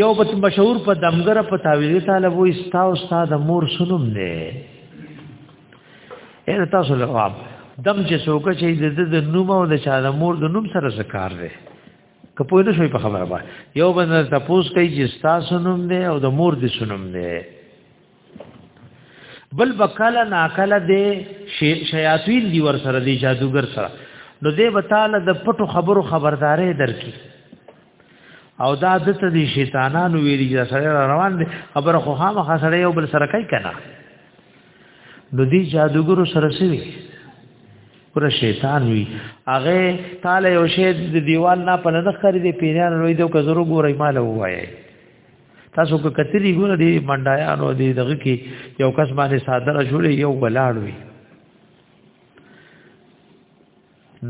یو بت مشهور په دمګر په تاویل تعالی وو استا او استاد مور سنم نه اې تاسو له واب دم چې څوک چې د نوم او د چا د مور د نوم سره سکار دی که پوه نه شوي په خبره باندې یو بند تاسو کوي چې تاسو نوم دی او د مور د سنم دی بل بکاله ناکله دی شیاطین دی ور سره دی جادوګر سره نو دی وتعالى د پټو خبرو خبردارې درکې او دا د ته دي شیطانانو ویلي چې سره روان دي خبره خو هغه خسره یو بل سره کوي کنه نو دي جادوګرو سره سوي پر شیطان وی هغه تعالی یو شی د دیوال نه په نظر خري دي پیران روي دو کزرو ګورې مال وایي تاسو کو کتلی ګور دی منډایانو دی دغه کی یو کس باندې صادره جوړي یو ولاړ وي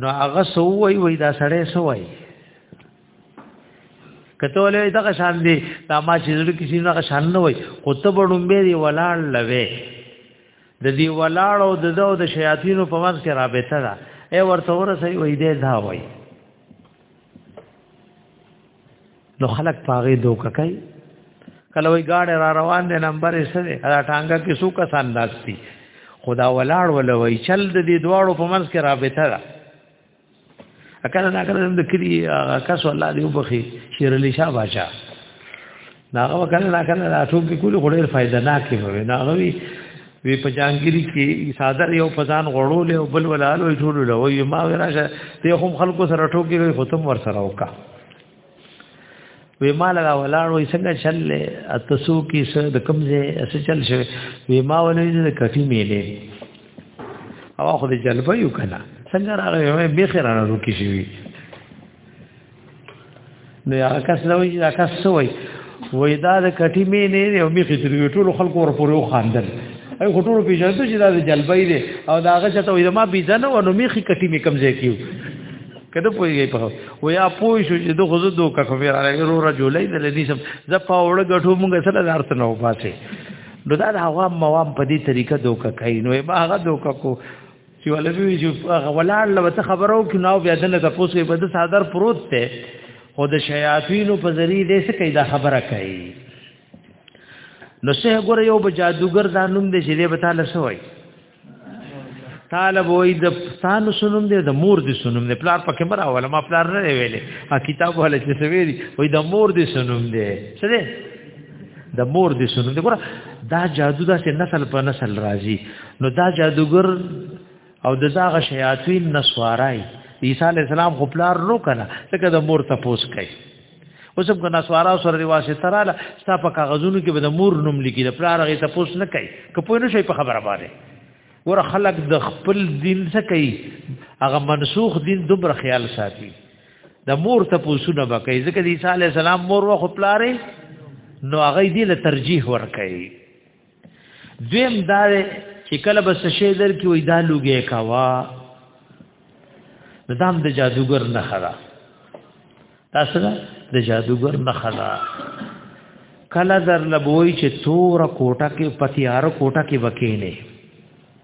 نو هغه سو وی وی دا سړی سو وی کته ولې دغه شان دی دا ما چې زړه کې شنو هغه شان نه وای او ته بډوم به دی ولاړ لوي د دې ولاړ او د دو د شیاطینو په واسطه کې رابطه ده اے ورته ورسې وې دې دا وای نو خلک پاغه دوک کوي کله وی گاډه را روان دي نمبر یې سره دا ټانګه کې سو کسان داستی خدا ولاړ ولوي چل د دې دواړو په منځ کې رابطه ده اکل دا کله د کلی کس الله دی وبخي شیر علی شاه باشا دا وکړه دا کله دا ټول کې کول غوړې فائدہ نه کوي دا غوي وی په جانګيري کې صادر یو فزان غړول او بل ولالو ټول له وي ما راشه ته هم خلکو سره ټوکی وي ختم ور سره وکړه وی ما لگا ولاړ وی څنګه چل اتسو کی سر د کمزه اس چل شوی وی ما ولې د کټی میلې او خو د جلبه یو کنه څنګه راغی وی به خیرانه روکی شوی نو یا کس نو یا کس سوی وی دا د کټی میلې او میخې تر ټول خلکو ور پورې وخاندل ای خټورو پیژنته چې دا د جلبې دی او دا هغه چاته وې ما بيزنه ونو میخي کټي می کمزې کیو کده پويږي په و یا پوي شو چې د غزو دوه کفیر علی رو رجلین د لدی سم ز پاوړ غټو مونږ سره دارت نه وپاسه نو دا د عوام موام په دې طریقه دوه کوي نو ما هغه دوه کو چې ولوي چې هغه ولال لو ته خبرو کې نو بیا دنه تاسو یې بده صادر پروت ته خو د شیاطین په ذریعہ دې څه کوي دا خبره کوي نو شه ګور یو بجادوګر دا نوم دې چې دې به تعالی سوای طالب وای د ستانو سنوم دی د مور دی سنوم دی پلار پکې مرا ولا ما پلار نه ویلې ا کتاب ولا چې سویری وای د مور دی سنوم دی څه دی د مور دی سنوم دی ګور دا جادو دا چې نسل په نسل راځي نو دا جادوګر او د زاغه شیاطین نسوارای عیسی علی السلام خپلار نو کنه ځکه د مور تپوس کوي اوس هم کنا سوارا سره دی واسطه رااله ستا په کاغذونو کې به د مور نوم لیکي د پلار هغه ته پوس نه کوي که پوه نه شي په خبره باندې ور خلق د خپل دین څه کوي هغه منسوخ دین دومره خیال ساتي د مور ته پوسونه به کوي ځکه د عیسی علی السلام مور و خپلاره نو هغه دې له ترجیح ور کوي دویم دا چې کله به څه شی در کې وای دا لوګي کاوا دا هم د جادوګر نه خلا تاسو دا د جادوګر نه خلا کله در لبوي چې تور کوټه کې پتیار کوټه کې وکینه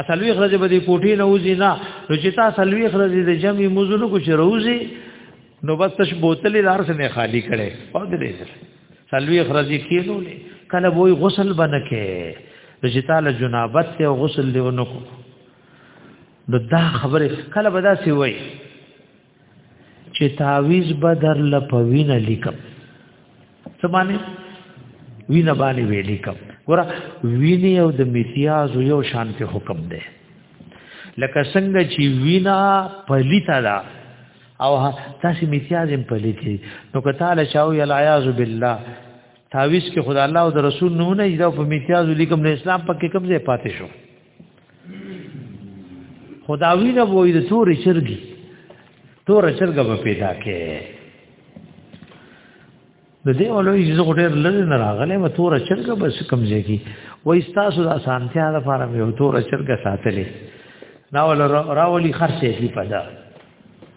اصلوی خرج به دی کوټی نه وځي نه نو چې تا اصلوی خرج دی جمع مزونو کو چې روزي نو بس تش بوتل لار سره نه خالی کړي او دې سره سلوی خرج کینو نه کله وای غسل بنکه چې تعالی جنابت ته غسل دی ونکو نو دا خبره کله بدا سی وای چې تعویز بدر لپوینه لیکم سمانه وینه باندې وی لیکم ګور وینه او د میتیاز یو شانته حکم دی لکه څنګه چې وینا پلیتا ده او تاسو میتیاز هم پلیتی نو که تعالی چاو یل عیاذ بالله تعویز کې خدای الله او د رسول نو نه ایدا په میتیاز لیکم نه اسلام پکې کوم ځای پاتې شو خداوی نه وای د تور چرګي تور چرګه به پیدا کې د دې اولوی چې زه ډېر لږ نه راغلې و تور چرګه بس کم ځای وای تاسو د اسانتیا لپاره مې تور چرګه ساتلې ناول راولي خرڅې دي پدا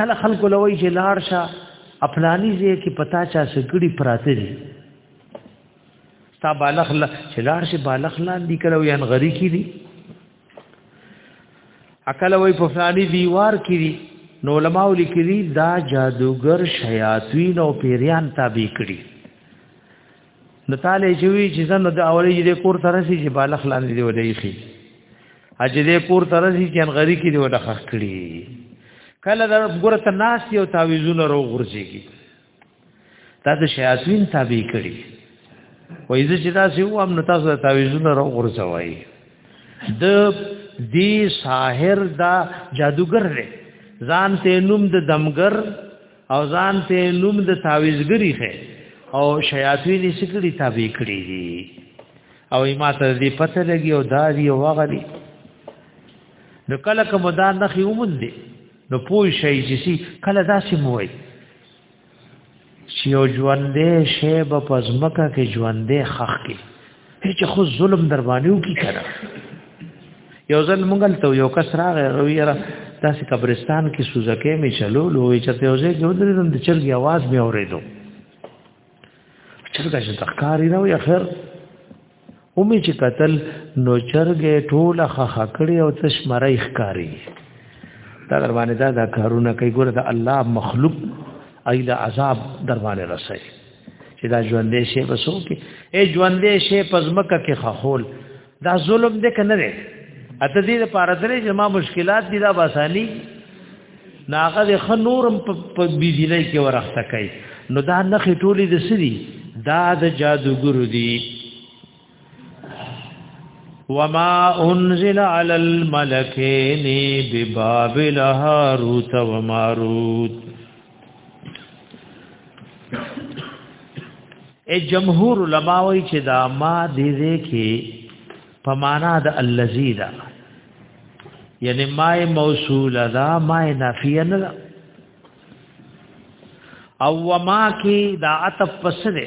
کله خلکو لوي چې لار شه خپلانی زی کې پتا چا سګړي پراته دي تا بالغ لا چې لار شه بالغ لاندې کړو یان غری کی دي عقل وای په فلانی دیوار کې دي نو علماء لیکلي دا جادوګر شیاطین او پیریان تابع کړي د تاله جوی چې زنه د اولې دې کور تر سي چې بالخ لاندې دی ودی خي اج دې کور تر سي چې انغری کې دی وډه خخ کړی کله د ګور ته ناس یو تعویذونه رو غورځيږي دا د شیاطین تابع کړی وای زه چې تاسو یو هم نو تاسو د تعویذونه رو غورځوي د دې ساحر دا جادوګر دی ځان ته نوم د دمګر او ځان ته نوم د تعویزګری خې او شیاطین یې سکړي تابع کړی دي او ما ته دې پته لګي او دا دی وغلی نو کله کوم دا نخي ومن دي نو پوه شي چې کله داسې موي چې یو ژوندې شی په پزمکه کې ژوندې خخ کې هیڅ خو ظلم در باندې وکي کنه یو ځل مونږ ته یو کس راغی رویره داسې قبرستان کې سوزکه می چلو لوې چې ته اوسې کې ودرې د چرګي आवाज می اورېدو چرګه چې تخکاری راو یا خیر اومې چې قتل نو چرګه ټوله خخکړې او تش مړی ښکاری دا در باندې دا, دا کارونه کوي ګوره د الله مخلوق ایله عذاب در باندې رسي چې دا ژوندې شي په سو کې اے ژوندې شي په ځمکه کې خخول دا ظلم دې کنه دی اته دې لپاره درې چې ما مشکلات دي دا باسالي ناغه د خنورم په بيدینه کې ورخته کوي نو دا نخې ټولې د سړي دا د جادوګرو دي وما انزل على الملكين ببابل هاروت وماروت ای جمهور علما وی چې دا ما دې دې کې په معنا د الذی دا یعنی ما موصول دا ما نافیه نه او وما کې دا عطف پسره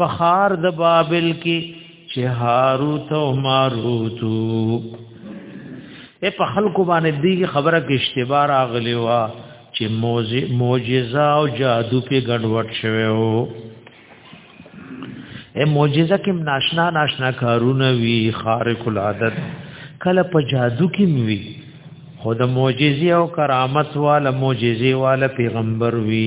په خار د بابل کې چې هاروت او ماروت په خلکو باندې دی خبره کې اشتباه راغلی و چې معجزه او جادو په ګډوډ شوی و اے معجزه کې ناشنا ناشنا کارونه وی خارق العادت کله په جادو کې وی خود معجزه او کرامت والا معجزه والا پیغمبر وی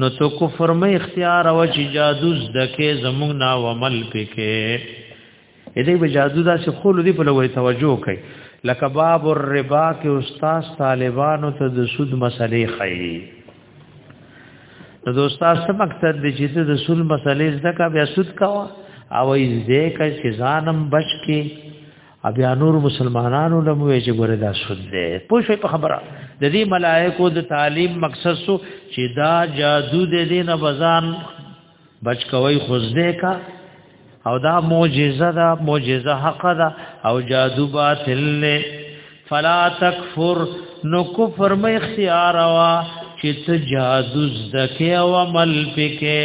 نو تو کفر مې اختیار او چې جادو زدکه زمونږ نا عمل پکې اې دې به جادو دا چې خول دې په لوري توجه کوي لکه باب الربا کې استاد طالبانو ته د سود مسلې خایي نو د استاد څه مقصد دی چې د سود مسلې زده کا بیا سود کاوه او یې دې کا چې ځانم بچ کې بیا نور مسلمانانو له موې چې ګوره دا سود دی پوه شئ په خبره د دې ملائکو د تعلیم مقصد سو چې دا جادو دې دې نه بزان بچ کوي خوزده کا او دا معجزه دا معجزه حق دا او جادو باطل نه فلا تکفر نو کفر مې اختیار وا چې ته جادو زده کې او عمل پکې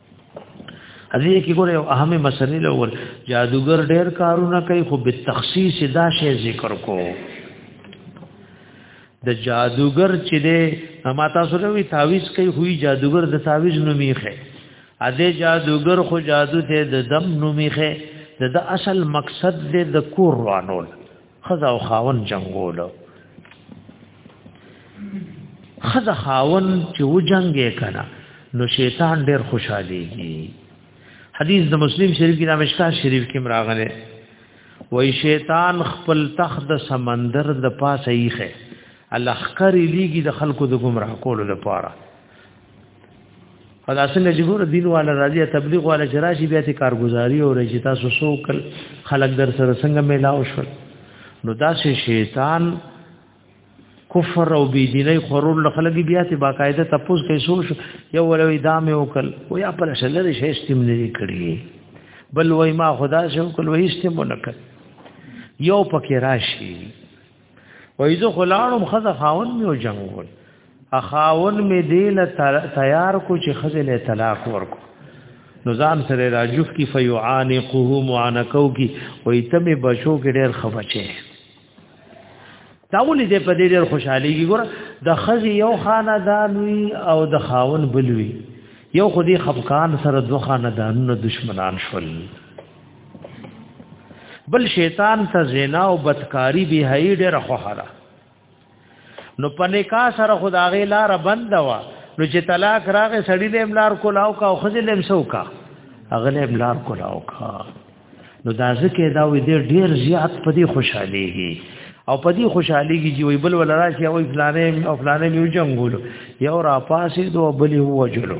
هدي کې ګوره یو اهمه مسلې لور جادوګر ډېر کارونه کوي خو به تخصیص دا شی ذکر کو د جادوګر چې دی ما تاسو له وی تعویز کوي خوې جادوګر د تعویز نومیخه ا دې جادوګر خو جادو ته د دم نومیخه د د اصل مقصد دې د کور روانول خزا او خاون جنگولو خزا خاون چې و جنگې کنا نو شیطان ډیر خوشاليږي حدیث د مسلم شریف کې د مشکا شریف کې مراغله وای شیطان خپل تخت د سمندر د پاسه یې خه الخکر لیږي د خلکو د گمراه کولو لپاره او دا څنګه چې ګور دین والا راځي تبلیغ والا چې راشي بیا ته کارګزاري او رجی تاسو سوکل خلک در سره څنګه میلاو شو نو دا چې شیطان کفر او بی دیني خورول له خلک بیا ته باقاعده تپوس کوي سو شو یو ولوي دامه وکل او یا پر شلره شې استم نه کړی بل وای ما خدا شو کول وای استم نه کړ یو پکې راشي وای زه خلاړم خزه خاون میو جنگول اخاون می دیل تیار کو چې خزه له طلاق ورکو نو ځان سره راجوف کی فیعانقه معانقو کی وای ته می بشو کې ډیر خبچه تاولی دې په دې ډیر خوشحالي کی ګور د خزه یو خاندان وی او د خاون بلوي یو خودي خفقان سره دوه خاندانونو دشمنان شول بل شیطان ته زنا او بدکاری به هی ډېر خوهره نو په نکاح سره خدای لار بند وا نو چې طلاق راغې سړی له املار کولاو کا او خځې له امسو کا اغله املار کولاو کا نو دا ځکه دا وې ډېر ډېر زیات په دې خوشاليږي او په دې خوشاليږي چې وي بل ولا راشي او فلانه او فلانه یو جنگولو یو را پاسې دوه بلې وجلو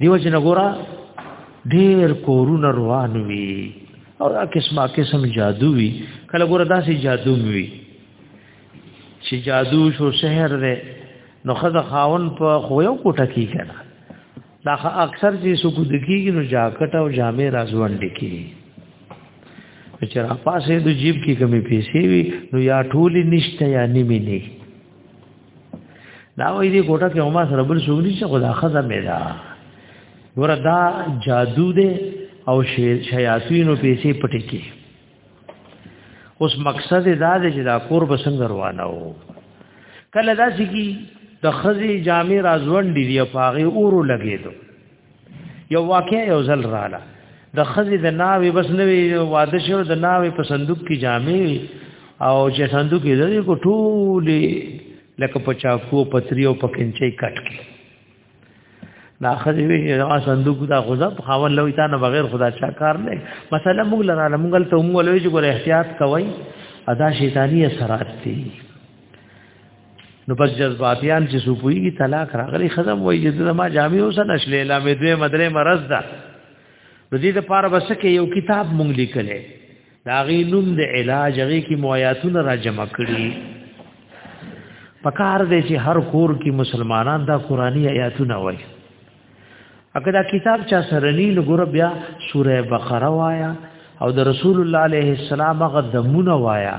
دیو جن ګورا ډیر کورونه روان وی او دا قسمه قسم جادو وی کله ګور داسې جادو وی چې جادو شو شهر دی نو خزه خاون په خو یو کوټه کی کنه دا اکثر چې سکو دکیږي نو جاکټ او جامې راځوند کی چې را پاسې د جیب کې کمی پیسې وي نو یا ټولې نشته یا نیمه نه دا وې دې کوټه کې عمر سره بل شغلي شه خدا خزه مې دا ګور دا جادو دې او شیاطینو پیسې پټې کې اوس مقصد دا دې چې دا کور به څنګه روانه وو کله دا چې د خزي جامې راځوندې دی په هغه اورو لګېدو یو واقع یو ځل رااله د خزې د ناوې بس نوې واده شو د ناوې په صندوق کې جامې او چې صندوق یې لري کو ټولې لکه په چاکو پتری او په کنچې کټ کې دا خزې وی دا صندوق دا غزا په خاون لوي تا نه بغیر خدا چا کار نه مثلا موږ لراله موږ ته موږ لوي چې ګور احتیاط کوي ادا شیطانی اثرات دي نو بس جذباتيان چې سپويږي طلاق راغلي خزم وایي چې زما جامع اوس نشلې لا مې دوی مدرې مرز ده د دې لپاره بس کې یو کتاب مونږ لیکلې دا غي نوم د علاج غي کې مویاتونه را جمع کړي پکار دې چې هر کور کې مسلمانان دا قرآني آیاتونه وایي اګه دا کتاب چا سره نه لګور بیا سوره بقره وایا او د رسول الله علیه السلام غ دمونه وایا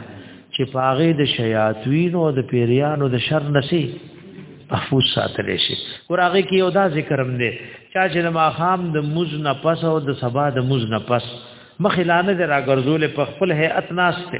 چې پاغه د شیاطین او د پیریانو د شر نسی محفوظ ساتل شي ورغه کې یو دا ذکرم دی چا چې د ماخام د مز نه پس او د سبا د مز نه پس مخلانه د راګرزول په خپل هيئت ناشته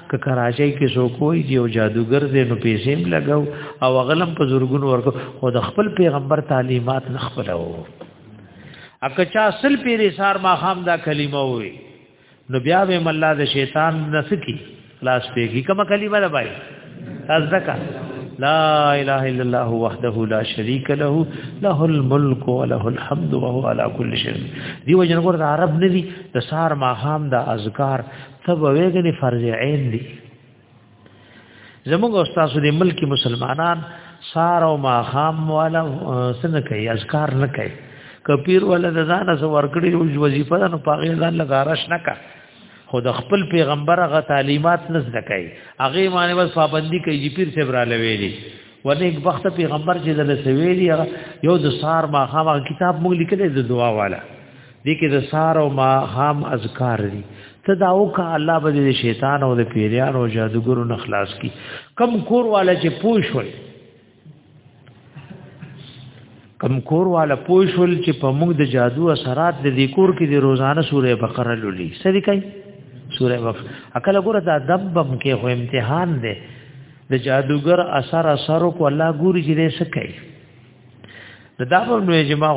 که کراچۍ کې سو کوی دی او جادوګر دې نو پیسې هم لګاو او غلم په زورګون ورکو خو د خپل پیغمبر تعلیمات نه خپلو اکه چا اصل پیری سار ما خام دا کلمه وي نو بیا به مله د شیطان نسکی خلاص پیږي کومه کلمه ده بای ازکا لا اله الا الله وحده لا شريك له له الملك وله الحمد وهو على كل شيء دی وجنګور د عرب ندي د سار ما خام دا اذکار ته به وګني فرض عین دي زموږ استاد دې ملکی مسلمانان سار او ماخام والا سن کوي اذکار نه کوي کپیر ولا د ځان سره ورکړي او وظیفه نه پاغي ځان لګارش نه کا خو د خپل پیغمبر غ تعلیمات نه زده کوي هغه معنی بس پابندي کوي چې پیر سبرا لويلي ونیک بخت پیغمبر چې د لسویلی یو د سار ماخام کتاب موږ لیکل د دعا والا دې کې د سار او ما خام اذکار دي ته دا وکړه الله به دې شیطان او د پیریان او جادوګرو نه خلاص کی کم کور والا چې پوښول کم کور والا پوښول چې په موږ د جادو اثرات د دې کور کې د روزانه سوره بقره لولي سړي کوي سوره بقره اکل ګوره دا دبم کې هو امتحان دی د جادوګر اثر اثر کو الله ګوري چې دې سکه د داغه نو اجماع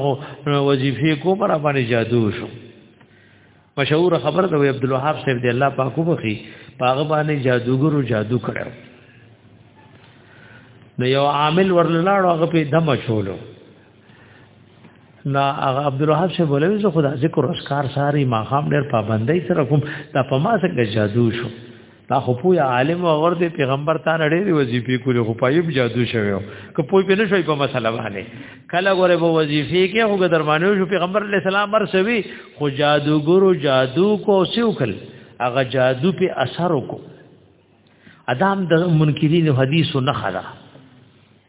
وظیفه کوم را باندې جادو شو مشهور خبر د عبد الوهاب صاحب دی الله پاکو بخي پاغه باندې جادوګرو جادو کړو نو یو عامل ورلاړو هغه په دمه شولو نا هغه عبد الوهاب صاحب ولوي زه خدا ذکر اسکار ساری ما خام ډېر پابندۍ سره کوم دا په ما څنګه جادو شو دا خو پویا عالم او غرد پیغمبر تا نه ډېری وظیفې کولې خو پایب جادو شوی که پوی په نشوي په مسله باندې کله غره په وظیفې کې هغه درمانو شو پیغمبر علی السلام مر سوي خو جادوګرو جادو کو سیوکل هغه جادو په اثر وکړو ادم د منکرین حدیث نه خلا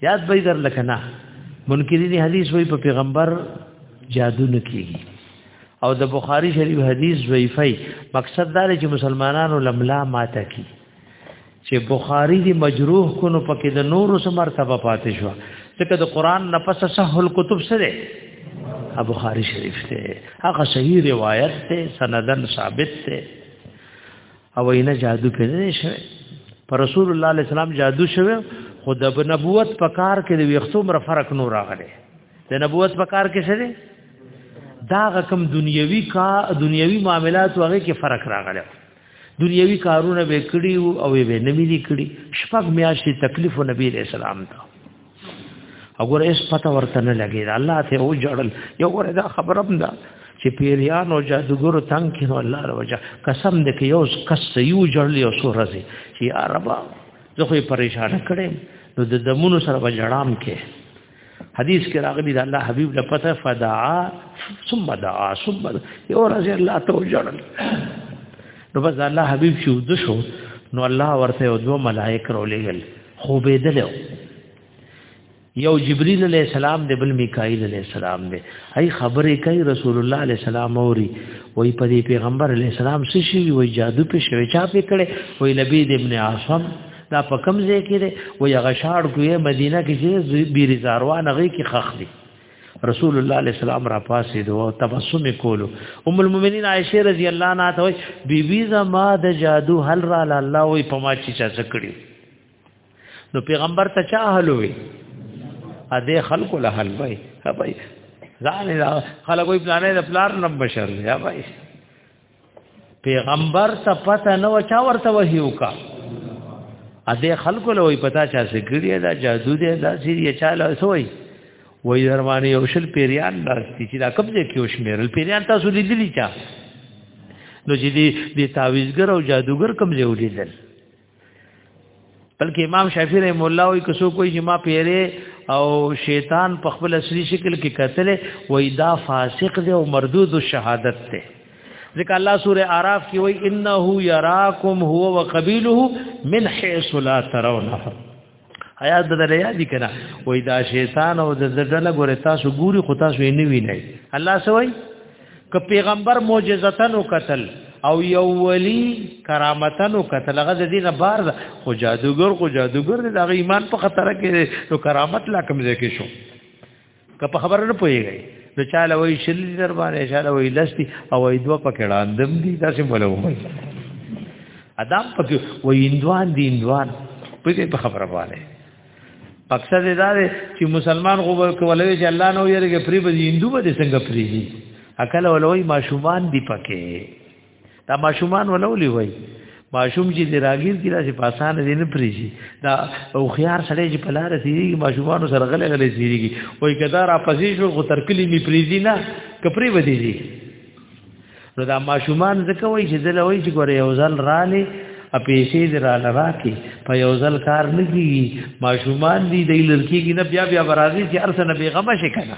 یاد به در لکنه منکرین حدیث وی په پیغمبر جادو نکیږي او د بخاری شریف حدیث ضعیفی مقصد دا چې مسلمانانو لملا ماته کی چې بخاری دی مجروح کو نو پکې د نور سره مرتبه پاتې شو ځکه د قران نه پس سهل کتب سره ابو خاری شریف ته هغه صحیح روایت ته سندن ثابت ته او نه جادو په نه شوه پر رسول الله علیه السلام جادو شوه خو د نبوت په کار کې د ویختو مر فرق نور راغلی د نبوت په کار کې شری دا غکم دنیوي کا دنیوي معاملات وغه کې فرق راغلی دنیوي کارونه به کړی او به نه ملي کړی شپږ میاشتې تکلیف نبی رسول الله وګوره اس پته ورته نه لګي الله ته او جړل یو ګوره دا خبرم ده چې پیریان او جادوګر تنگ کینو الله روجا قسم دې کې یو کس یو جړل یو سورزي چې یا رب زه خو پریشان کړم نو د دمونو سره بجړام کې حدیث کې راغلی دا الله حبیب له پته فدعا ثم دعا ثم یو راځي الله ته وجړل نو بس الله حبیب شو د شو نو الله ورته یو دوه ملائک رولېګل خو به دلو یو جبرئیل علیہ السلام دی بل میکائیل علیہ السلام دی ای خبرې کوي رسول الله علیہ السلام اوري وای په دې پیغمبر علیہ السلام څه شي وای جادو په شوي چا په کړي وای لبید ابن عاصم دا په کم ځای کې دی وای غشاړ کوی مدینه کې چې بیرزاروان غي کې خخ دی رسول الله علیه السلام را پاسې دو تبسم کولو ام المؤمنین عائشه رضی الله عنها ته وی بی بی زما د جادو هل را الله وی پما چی چا ذکړي نو پیغمبر ته چا حل وی ا دې خلق له حل وی ها بھائی ځان خلک وی پلانې د پلار نم بشر یا بھائی پیغمبر ته پته نه و چا ورته وحی وکا ا دې خلکو له وی پتا چا سګړی دا جادو دې دا سری چا له سوی وای درمانه یو شل پیریان راستي چې دا کوم ځای کې وشمیرل پیریان تاسو لیدلی چا نو چې دې دې تعویزګر او جادوګر کوم ځای ولیدل بلکې امام شافعي رحم الله وي که څوک وي چې ما پیره او شیطان په خپل اصلي شکل کې قتل وي دا فاسق دی او مردود الشهادت دی ځکه الله سوره আরাف کې وایي انه یراکم هو وقبیله من حيث لا ترونه آیات بدل یا دي کنه وای دا شیطان او د زړه ګوره تاسو ګوري خو تاسو یې نه وینئ الله سوي ک پیغمبر معجزتن قتل او یو ولی کرامتن قتل هغه د دینه بار ده خو جادوګر خو جادوګر د ایمان په خطر کې نو کرامت لا کم ځای کې شو که په خبره نه پويږي نو چاله وای شل در باندې چاله وای لستی او وای دوه پکې راندم دي تاسو مولا وای ادم پکې وای اندوان دي اندوان پکې په خبره باندې مقصد دا دی چې مسلمان غو ولوي چې الله نو یې لګي پری به هندو به څنګه پری دي اکل ولوي ماشومان دي پکې دا ماشومان ولولي وای ماشوم چې دی راګیر کی داسې پاسانه دی نه پریږي دا او خيار سړی چې پلار سیږي ماشومان سره غلې غلې سیږي وای کدا را پسې شو خو تر کلی می پریږي نه کپری ودی دي نو دا ماشومان ځکه وای چې دل وای چې ګوره یو ځل رالي ا پیسې دی را لرا کی په یو ځل کار نه کیږي ماشومان دی د لړکی نه بیا بیا برازي چې ارسنه بیغمه شي کنه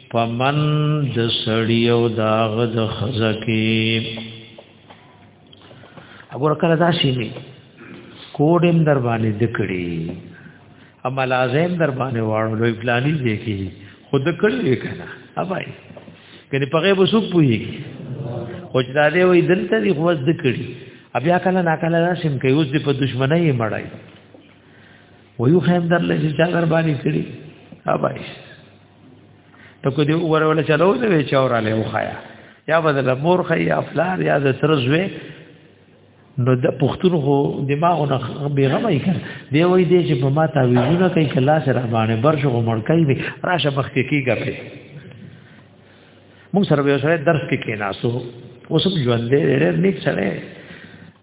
پمن د سړی او داغ د خزکی وګوره کله دا شي می کوډم در باندې دکړي اما لازم در باندې واړو لوی پلاني دی کی خود کړی کنه اوبای کله په غیب وسوک پوي خو چې دا دی وې دلته دی خو د کړي بیا کله ناکله راشم کوي اوس دې په دشمنه یې مړای ویو خیم در لږه چا در باندې کړی اوبای ته کو دی وګوره ولا چلو دی وی چور علی وخایا یا بدل مور خی افلار یا د ترزوی نو د پښتون خو دماغ نه بیغمه یې کړ دی وای دی چې په ما تا ویونه کوي کلا سره باندې برش غو مړ کوي به راشه مخ کې کیږي په موږ سره به سره درس کې کیناسو اوس ژوند دې ډېر نیک سره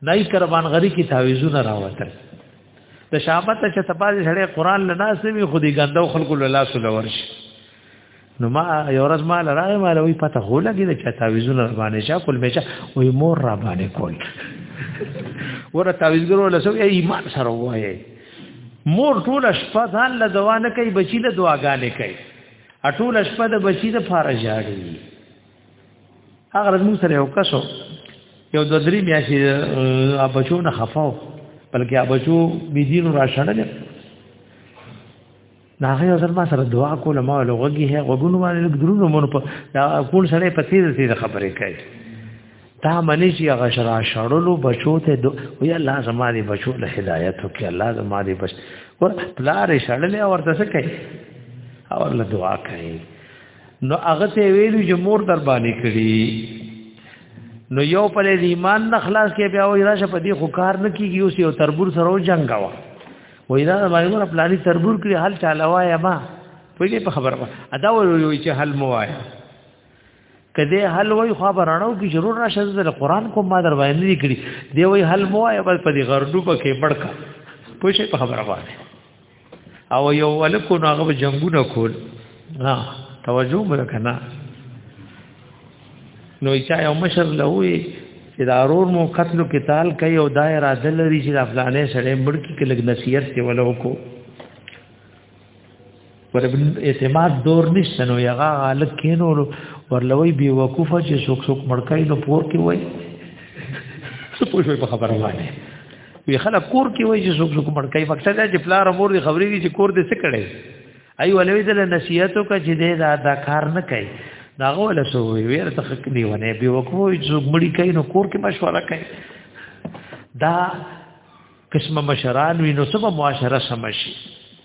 نه کربان غری کی تعویذونه راوته د شابت چې تپاز شړې قران له ناس می خو دې ګندو خلکو له لاس له ورش نو ما یو ورځ ما لراغه ما لوي پته خو لګي د چا تعویذونه باندې شا کول میچا وې مور را باندې کول ور تعویذګرو له سو ایمان سره وایي مور ټول شپه ځان له دوانه کوي بچی له دعاګانې کوي اټول شپه د بچی د فارجاړي هغه رجمو سره یو کسو یو د درې میاشتې ابچو نه خفاو بلکې ابچو بيدینو راشړل دا هغه ځل ما سره دعا کوله ما له وګي هه وګونو باندې درونو مون په دا کول سره په تیر تیر خبرې کوي دا منی چې هغه شرا شړلو بچو ته دو وی الله زما دې بچو له هدایت وکي الله زما دې بچ ور پلار شړلې ورته څه کوي او الله دعا کوي نو هغه ته ویلو چې مور در باندې کړی نو یو پر ایمان نه خلاص کې بیا وای راشه په دې خو کار نه کیږي اوس یو تربور سره و جنگ وا وای دا باندې مور پلاني تربور کړی حل چاله وایا ما په دې په خبره ادا وای چې حل مو وایا کده حل وای خو برانو کې ضرور راشه د قران کوم ما در باندې کړی دی وای حل مو وایا په دې غردو په کې بڑکا پوښې په خبره باندې او یو ولکو نو هغه جنگونه کول ها توجه وکړه نه نو چا یو مشر له وی چې دا رور مو قتل قتال کوي او دای را دل لري چې افغانې سره مړ کې کلګ نصیحت کې ولا وکړو پر اعتماد دور نشته نو یغه غالک کینو ورلوي بي وقوفه چې څوک څوک مړکای نو پور کې وای څه پوښوي په خبره باندې وی خلک کور کې وای چې څوک څوک مړ کوي مقصد دا چې پلار مور دي خبرې دي چې کور دې څه کړي ای ولوي دل نصیحتو کا چې دې دا, دا کار نه کوي دا غول سو وی ویره تخک دی ونه به وکوي څوک مړی کوي نو کور کې مشوره کوي دا قسمه مشران وی نو سبا معاشره سمشي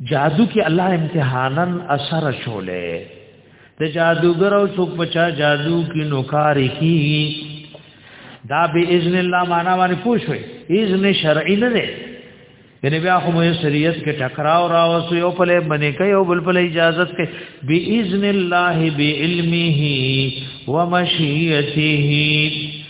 جادو کې الله امتحانن اثر شولې د جادوګر او څوک پچا جادو کې نوکار کی دا به اذن الله معنا باندې پوښوي اذن شرعي نه دی یعنی بیا خو مې شریعت کې ټکراو راوسو یو په لې باندې کوي او بل په اجازه کې به اذن الله به علمه ومشیته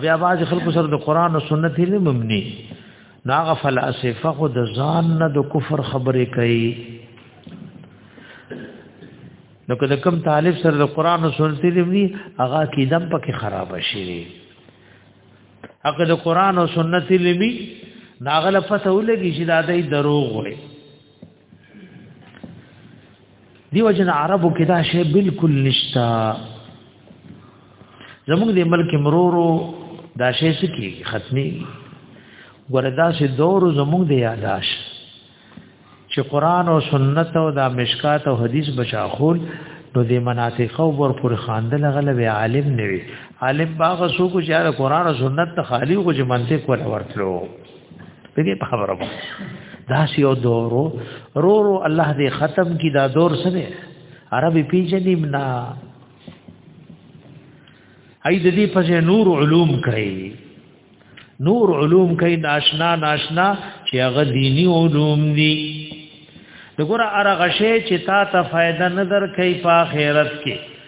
بیا باز خلکو سره د قران او سنت نه ممنی ناغه فلسفه خو د ځان نه د کفر خبرې کوي نو که د کم طالب سره د قران او سنت لري هغه کیدم پکې خراب شي هغه د قران او سنت لري ناغله پته ولګي چې دا دای دروغ وي دیو جن عربو کې دا شی بالکل نشتا زموږ د ملک مرورو دا شی سکی ختمي وردا سي دور زموږ د یاداش چې قران او سنت او دا مشکات او حدیث بچا خول نو د مناطق او ور پر خاندل غلب عالم نه وي عالم باغ سو کو چې قران او سنت ته خالی کو چې منطق ولا ورتلو په دې په خبره مو دا یو دورو رو رو الله دې ختم کی دا دور سره عربي پیژنیم نه ای د دې په نور علوم کوي نور علوم کوي ناشنا ناشنا چې هغه دینی علوم دي دغه ارغه شی چې تا ته فائدہ نظر کوي په آخرت کې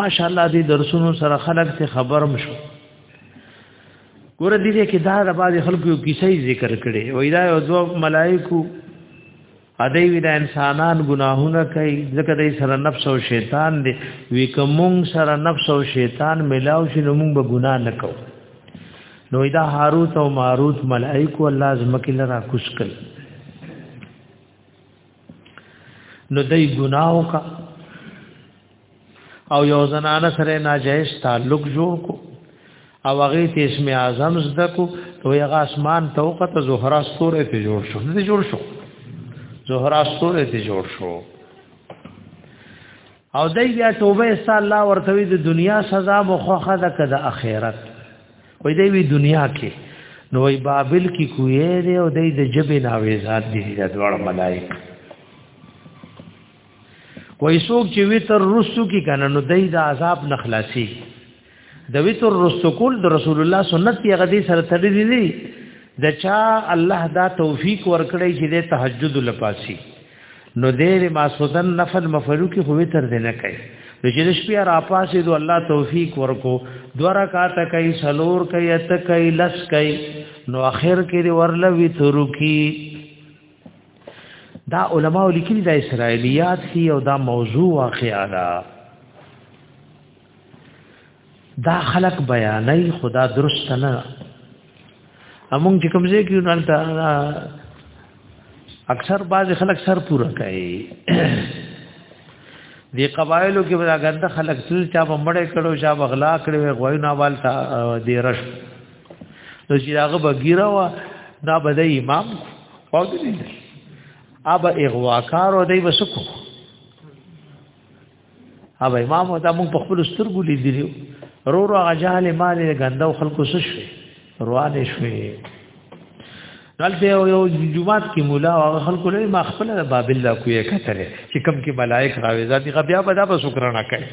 ماشاءالله دې درسونو سره خلک ته خبر مشو ګور دې کې دا د باز خلکو یو کیسه ذکر کړي وای دا یو دوه ملائکو ادی وی دا انسانان گناهونه کوي ځکه دې سره نفس او شیطان دی وی کوم سره نفس او شیطان ملاو شي نو موږ به ګناه نکو نو دا هاروت او ماروت ملائکو الله زمکه لرا کوش کوي نو دای ګناو کا او یو زنانه سره ناجایز تعلق جوړ کو او هغه ته اسم اعظم زده کو نو هغه اسمان توقت زهرا ستوره ته جوړ شو دې جوړ شو زهرا ستوره ته جوړ شو او دای بیا توبه است الله ورته وی د دنیا سزا مخخه ده کده اخرت وې دی وی دنیا کې نو وی بابل کې کوی دی او دای د جبه ناویزات دي د دوړ ملائک وای څوک چې وتر رسو کې کنه نو دای د عذاب نه خلاصي د وتر رسو کول د رسول الله سنت یې غدي سره تړلې دي د چا الله دا توفیق ورکړي چې د تهجد لپاسي نو دې ما سودن نفل مفرو کې هو تر دې نه کوي د چې شپې را پاسې دو الله توفیق ورکو دورا کا تا کوي سلور کوي ات کوي لس کوي نو اخر کې ورلوي ترو کې دا علماء لیکلي د اسرایلیات سی او دا موضوع واقعا دا دا خلق بیانای خدا درست نه امون چې کوم ځای کې ورته اکثر بعض خلک سر پورا کوي دی قبایلو کې بلا غند خلک څه چا بمړې کړو چا بغلا کړو غویناوال تا دی رش نو چې هغه بګیره وا دا به د امام او د دې اب اغواکار او دای وسکو اب امام او دا موږ په خپل سترګو لیدلی رو رو غجال مال غندو خلکو سشوي روانه شوي دلته یو یو جمعات کې مولا او خلکو له ما خپل بابل لا کوی کتل چې کم کې ملائک راوي ذاتي غبیا بدا په شکرانه کوي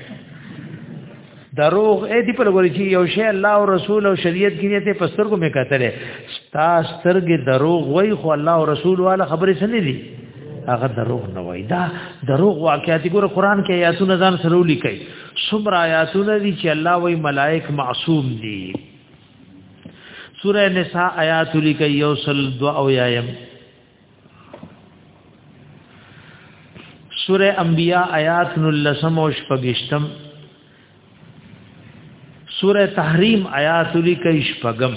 دروغ اې دی په لګوري چې یو شی الله او رسول او شریعت کې نه ته پستر کو مې کتل ستا سترګې دروغ وای خو الله او رسول والا خبرې سنې دي هغه دروغ نه وای دا دروغ واقعیت ګور قران کې آیاتونه ځان سره لیکي څومره آیاتونه دي چې الله وای ملائک معصوم دي سوره نساء آیات لیکي یوصل دو او یایم سوره انبیاء آیات نلسم او شپږشتم سوره تحریم آیات لیکي شپږم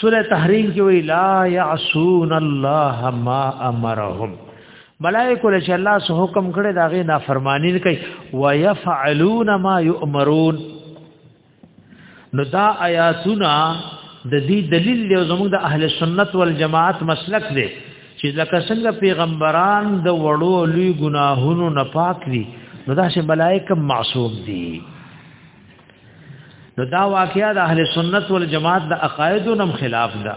سوره تحریم کې وی لا یعصون الله ما امرهم ملائکه له الله سو حکم کړي داغه نافرمانی کوي ويفعلون ما يؤمرون نو دا آیاتونه د دې دلیل دی زموږ د اهل سنت والجماعت مسلک دی چې لکه څنګه پیغمبران د وړو لوی ګناهونو نه پاک دي نو دا چې ملائکه معصوم دي نو دا واقعیا د اهل سنت والجماعت د عقایدو نم خلاف ده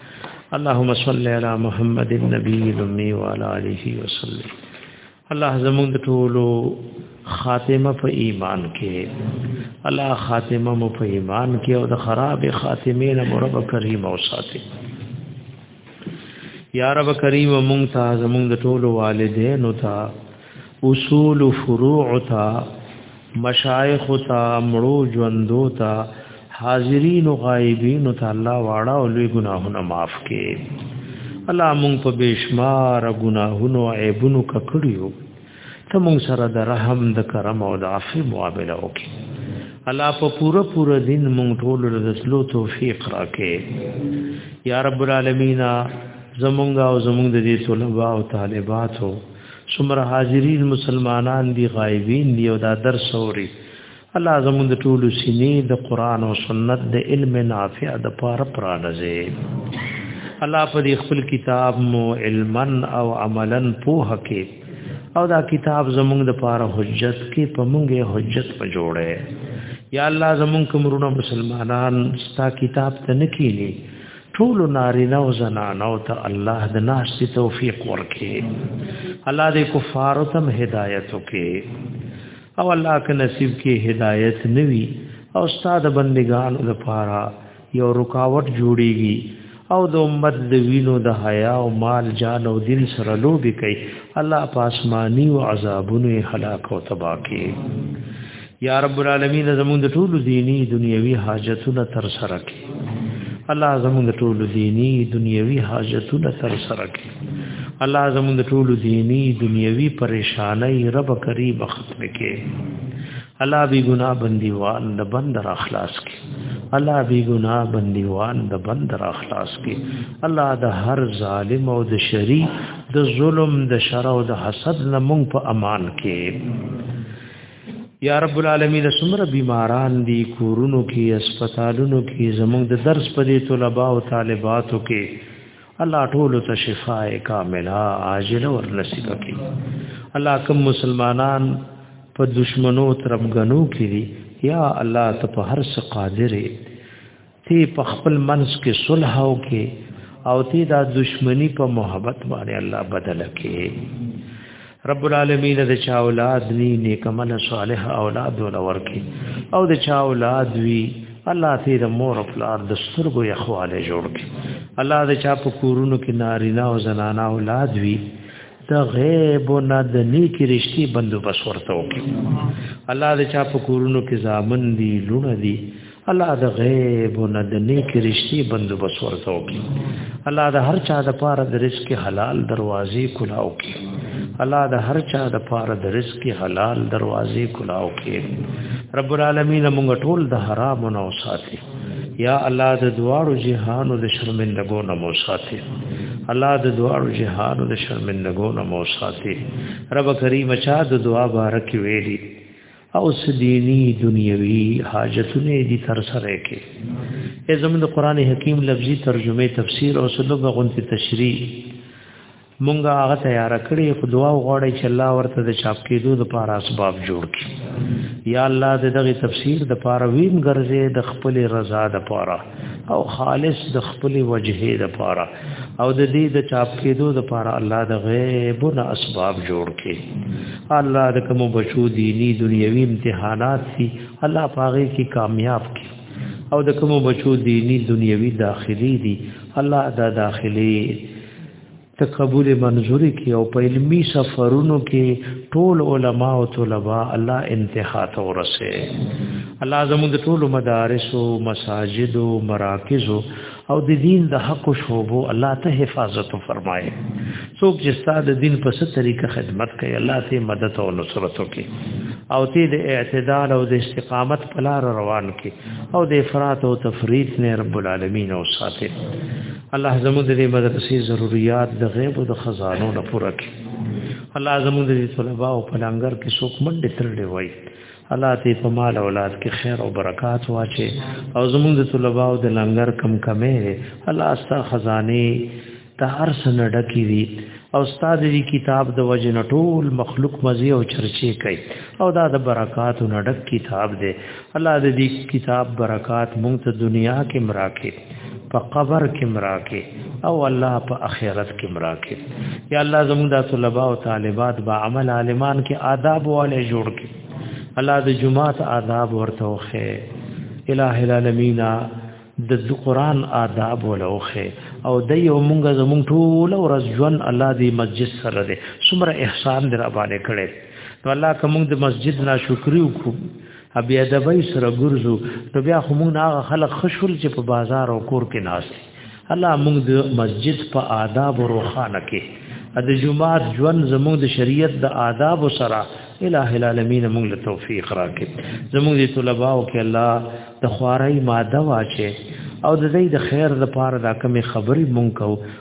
اللهم صل علی محمد النبی الامی وعلى آله وسلم الله زموږ د ټولو خاتمه په ایمان کې الله خاتمه مو په ایمان کې او د خراب خاتمه نه مرب کریم او ساتي یا رب کریم مونږ ته زموږ د ټولو والدینو ته اصول فروع تا مشایخ تا مړو ژوندو تا حاضرین او غایبین ته الله واړه او لوی ګناهونه معاف کړي الله مونږ په بشمار ګناهونو عیبونو ککړیو ته مونږ سره د رحم د کرم او د عفو معامله وکړي الله په پوره پوره دین مونږ ټول رسلو توفیق راکې یا رب العالمین زمونږ او زمونږ د دې طلباء او طالباتو څومره حاضرین مسلمانان دی غایبین دی او دا درس اوري الله زموږ د ټولو سینې د قران او سنت د علم نافع د پاره پرانځي الله په دې خپل کتاب مو علما او عملا پوه کې او دا کتاب زموږ د پاره حجت کې په موږه حجت په جوړه یا الله زموږ کومرونه مسلمانان ستا کتاب ته نکېلي ټول نارینه او زنانو ته الله د ناس ته توفیق ورکړي الله دې کفار ته هدایت وکړي او الله که نصیب کې هدایت نوي او استاد بندگان لپاره یو رکاوټ جوړيږي او د امت د وینو د حیا او مال جان او دین سره لوبي کوي الله پاسمانی او عذابونه هلاک او تباہ کوي یا رب العالمین زمون د ټولو دینی دنیوي حاجتونه تر سره کړي الله زمون د ټولو دینی دنیوي حاجتونه تر سره کړي الله زمون د ټولو دینی دنیوي پریشانای رب قریب ختم کړي الله بی ګنا بندیوان د بند را خلاص کړي الله بی ګنا بندیوان د بند را خلاص کړي الله د هر ظالم او د شری د ظلم د شر او د حسد نه مونږ په امان کړي یا رب العالمین سمره بیماران دي کورونو کې هسپتالونو کې زموږ د درس په دې طلبه او طالباتو کې الله ټول ته شفاء کامله عاجله ور نصیب کړي الله کوم مسلمانان په دشمنو ترمګنو کې دي یا الله ته په هر څه قادر تی په خپل منس کې صلح او کې او تی دا دشمنی په محبت باندې الله بدل کې رب العالمین د چا اولاد نی نیکمل صالح اولاد ول ورکی او د چا اولاد وی الله تی د مور خپل د سترګو یخواله جوړ کی الله د چا په کورونو کې نارینه او زنانه اولاد وی د غیب نه د نیکی رشتي بندوبس ورته وکړي الله د چا په کورونو کې ځامن دي لونه دي الله د غیب نه د نیکی رشتي بندوبس ورته وکړي الله د هر چا د پاره د رزق حلال دروازې کلاو کړي الله د هر چا د پاره د رزق حلال دروازې کلاو کړي رب العالمین موږ ټول د حرام نه وساتي یا الله د دوارو جهانو د شرمندګو نه مو ساتي الله د دوارو جهانو د شرمندګو نه مو ساتي رب کریم چا د دعا بارک ویلي او سدینی دنیوي حاجتونه دي تر سره کې ای زموږ د قران حکیم لفظي ترجمه تفسیر او سلوګه غونتی تشریح مونږه هغه تیار کړی خو دعا وغوړی چې الله ورته د چاپ کېدو د پاره اسباب جوړ کړي یا الله د دغه تفسیر د پاره ویم ګرځي د خپل رضا د پاره او خالص د خپل وجهه د پاره او د دې د چاپ کېدو د پاره الله د غیب نه اسباب جوړ کړي الله د کوم بچو دینی دنیوي امتحانات سي الله پاغي کې کامیاب کړي او د کوم بچو دینی دنیوي داخلي دي الله دا داخلي ته قبول منظوري کې او په علمي سفرونو کې ټول علما او طلباء الله انتها ته ورسه الله زموږ د ټول مدارس او مساجد او مراکز او د دین د حق او شوبو الله ته حفاظت فرمایي څوک چې ستاسو د دین په ست طریقه خدمت کوي الله ته مدد او نصرت وکړي او ته د اعتدال او د استقامت په لار روان کړي او د افراط او تفریط نه رب العالمین او ساتي الله زموږ د مدرسې ضرورت د غیب او د خزانو نه پوره کړي الله زموږ د طلباء او پلانګر کې څوک منډه ترلې وای الله دې په مال اولاد کې خیر او برکات واچي او زموږ د طلباء او د لنګر کم کمې الله استا خزانه ته هر سنه ډکی وي او استاد دې کتاب د وجه نټول مخلوق مزي او چرچه کوي او دا د برکات نډک کتاب دی الله دې کتاب برکات مونږ ته دنیا کې مراکه په قبر کې مراکه او الله په اخرت کې مراکه یا الله زموږ د طلباء او طالبات با عمل عالمان کې آداب والے جوړ کې الله د جمعات آداب ورته وخه الہ العالمین د قرآن آداب ولوخه او د یو مونږ زمونږ ټول ورځ ژوند الله دی مسجد سره دی څومره احسان در باندې کړي نو الله کوم د مسجد ناشکری وکړو ابي ادبي سره ګرځو نو بیا خو موږ هغه خلک خشول چې په بازار او کور کې ناس دي الله موږ د مسجد په آداب او روخانه کې د جمعات ژوند زموږ د شریعت د آداب سره الہ العالمین موږ له توفیق راکړي زموږ د طلباو کې الله د خواري ماده واچي او د دې د خیر لپاره دا کمی خبرې مونږ کو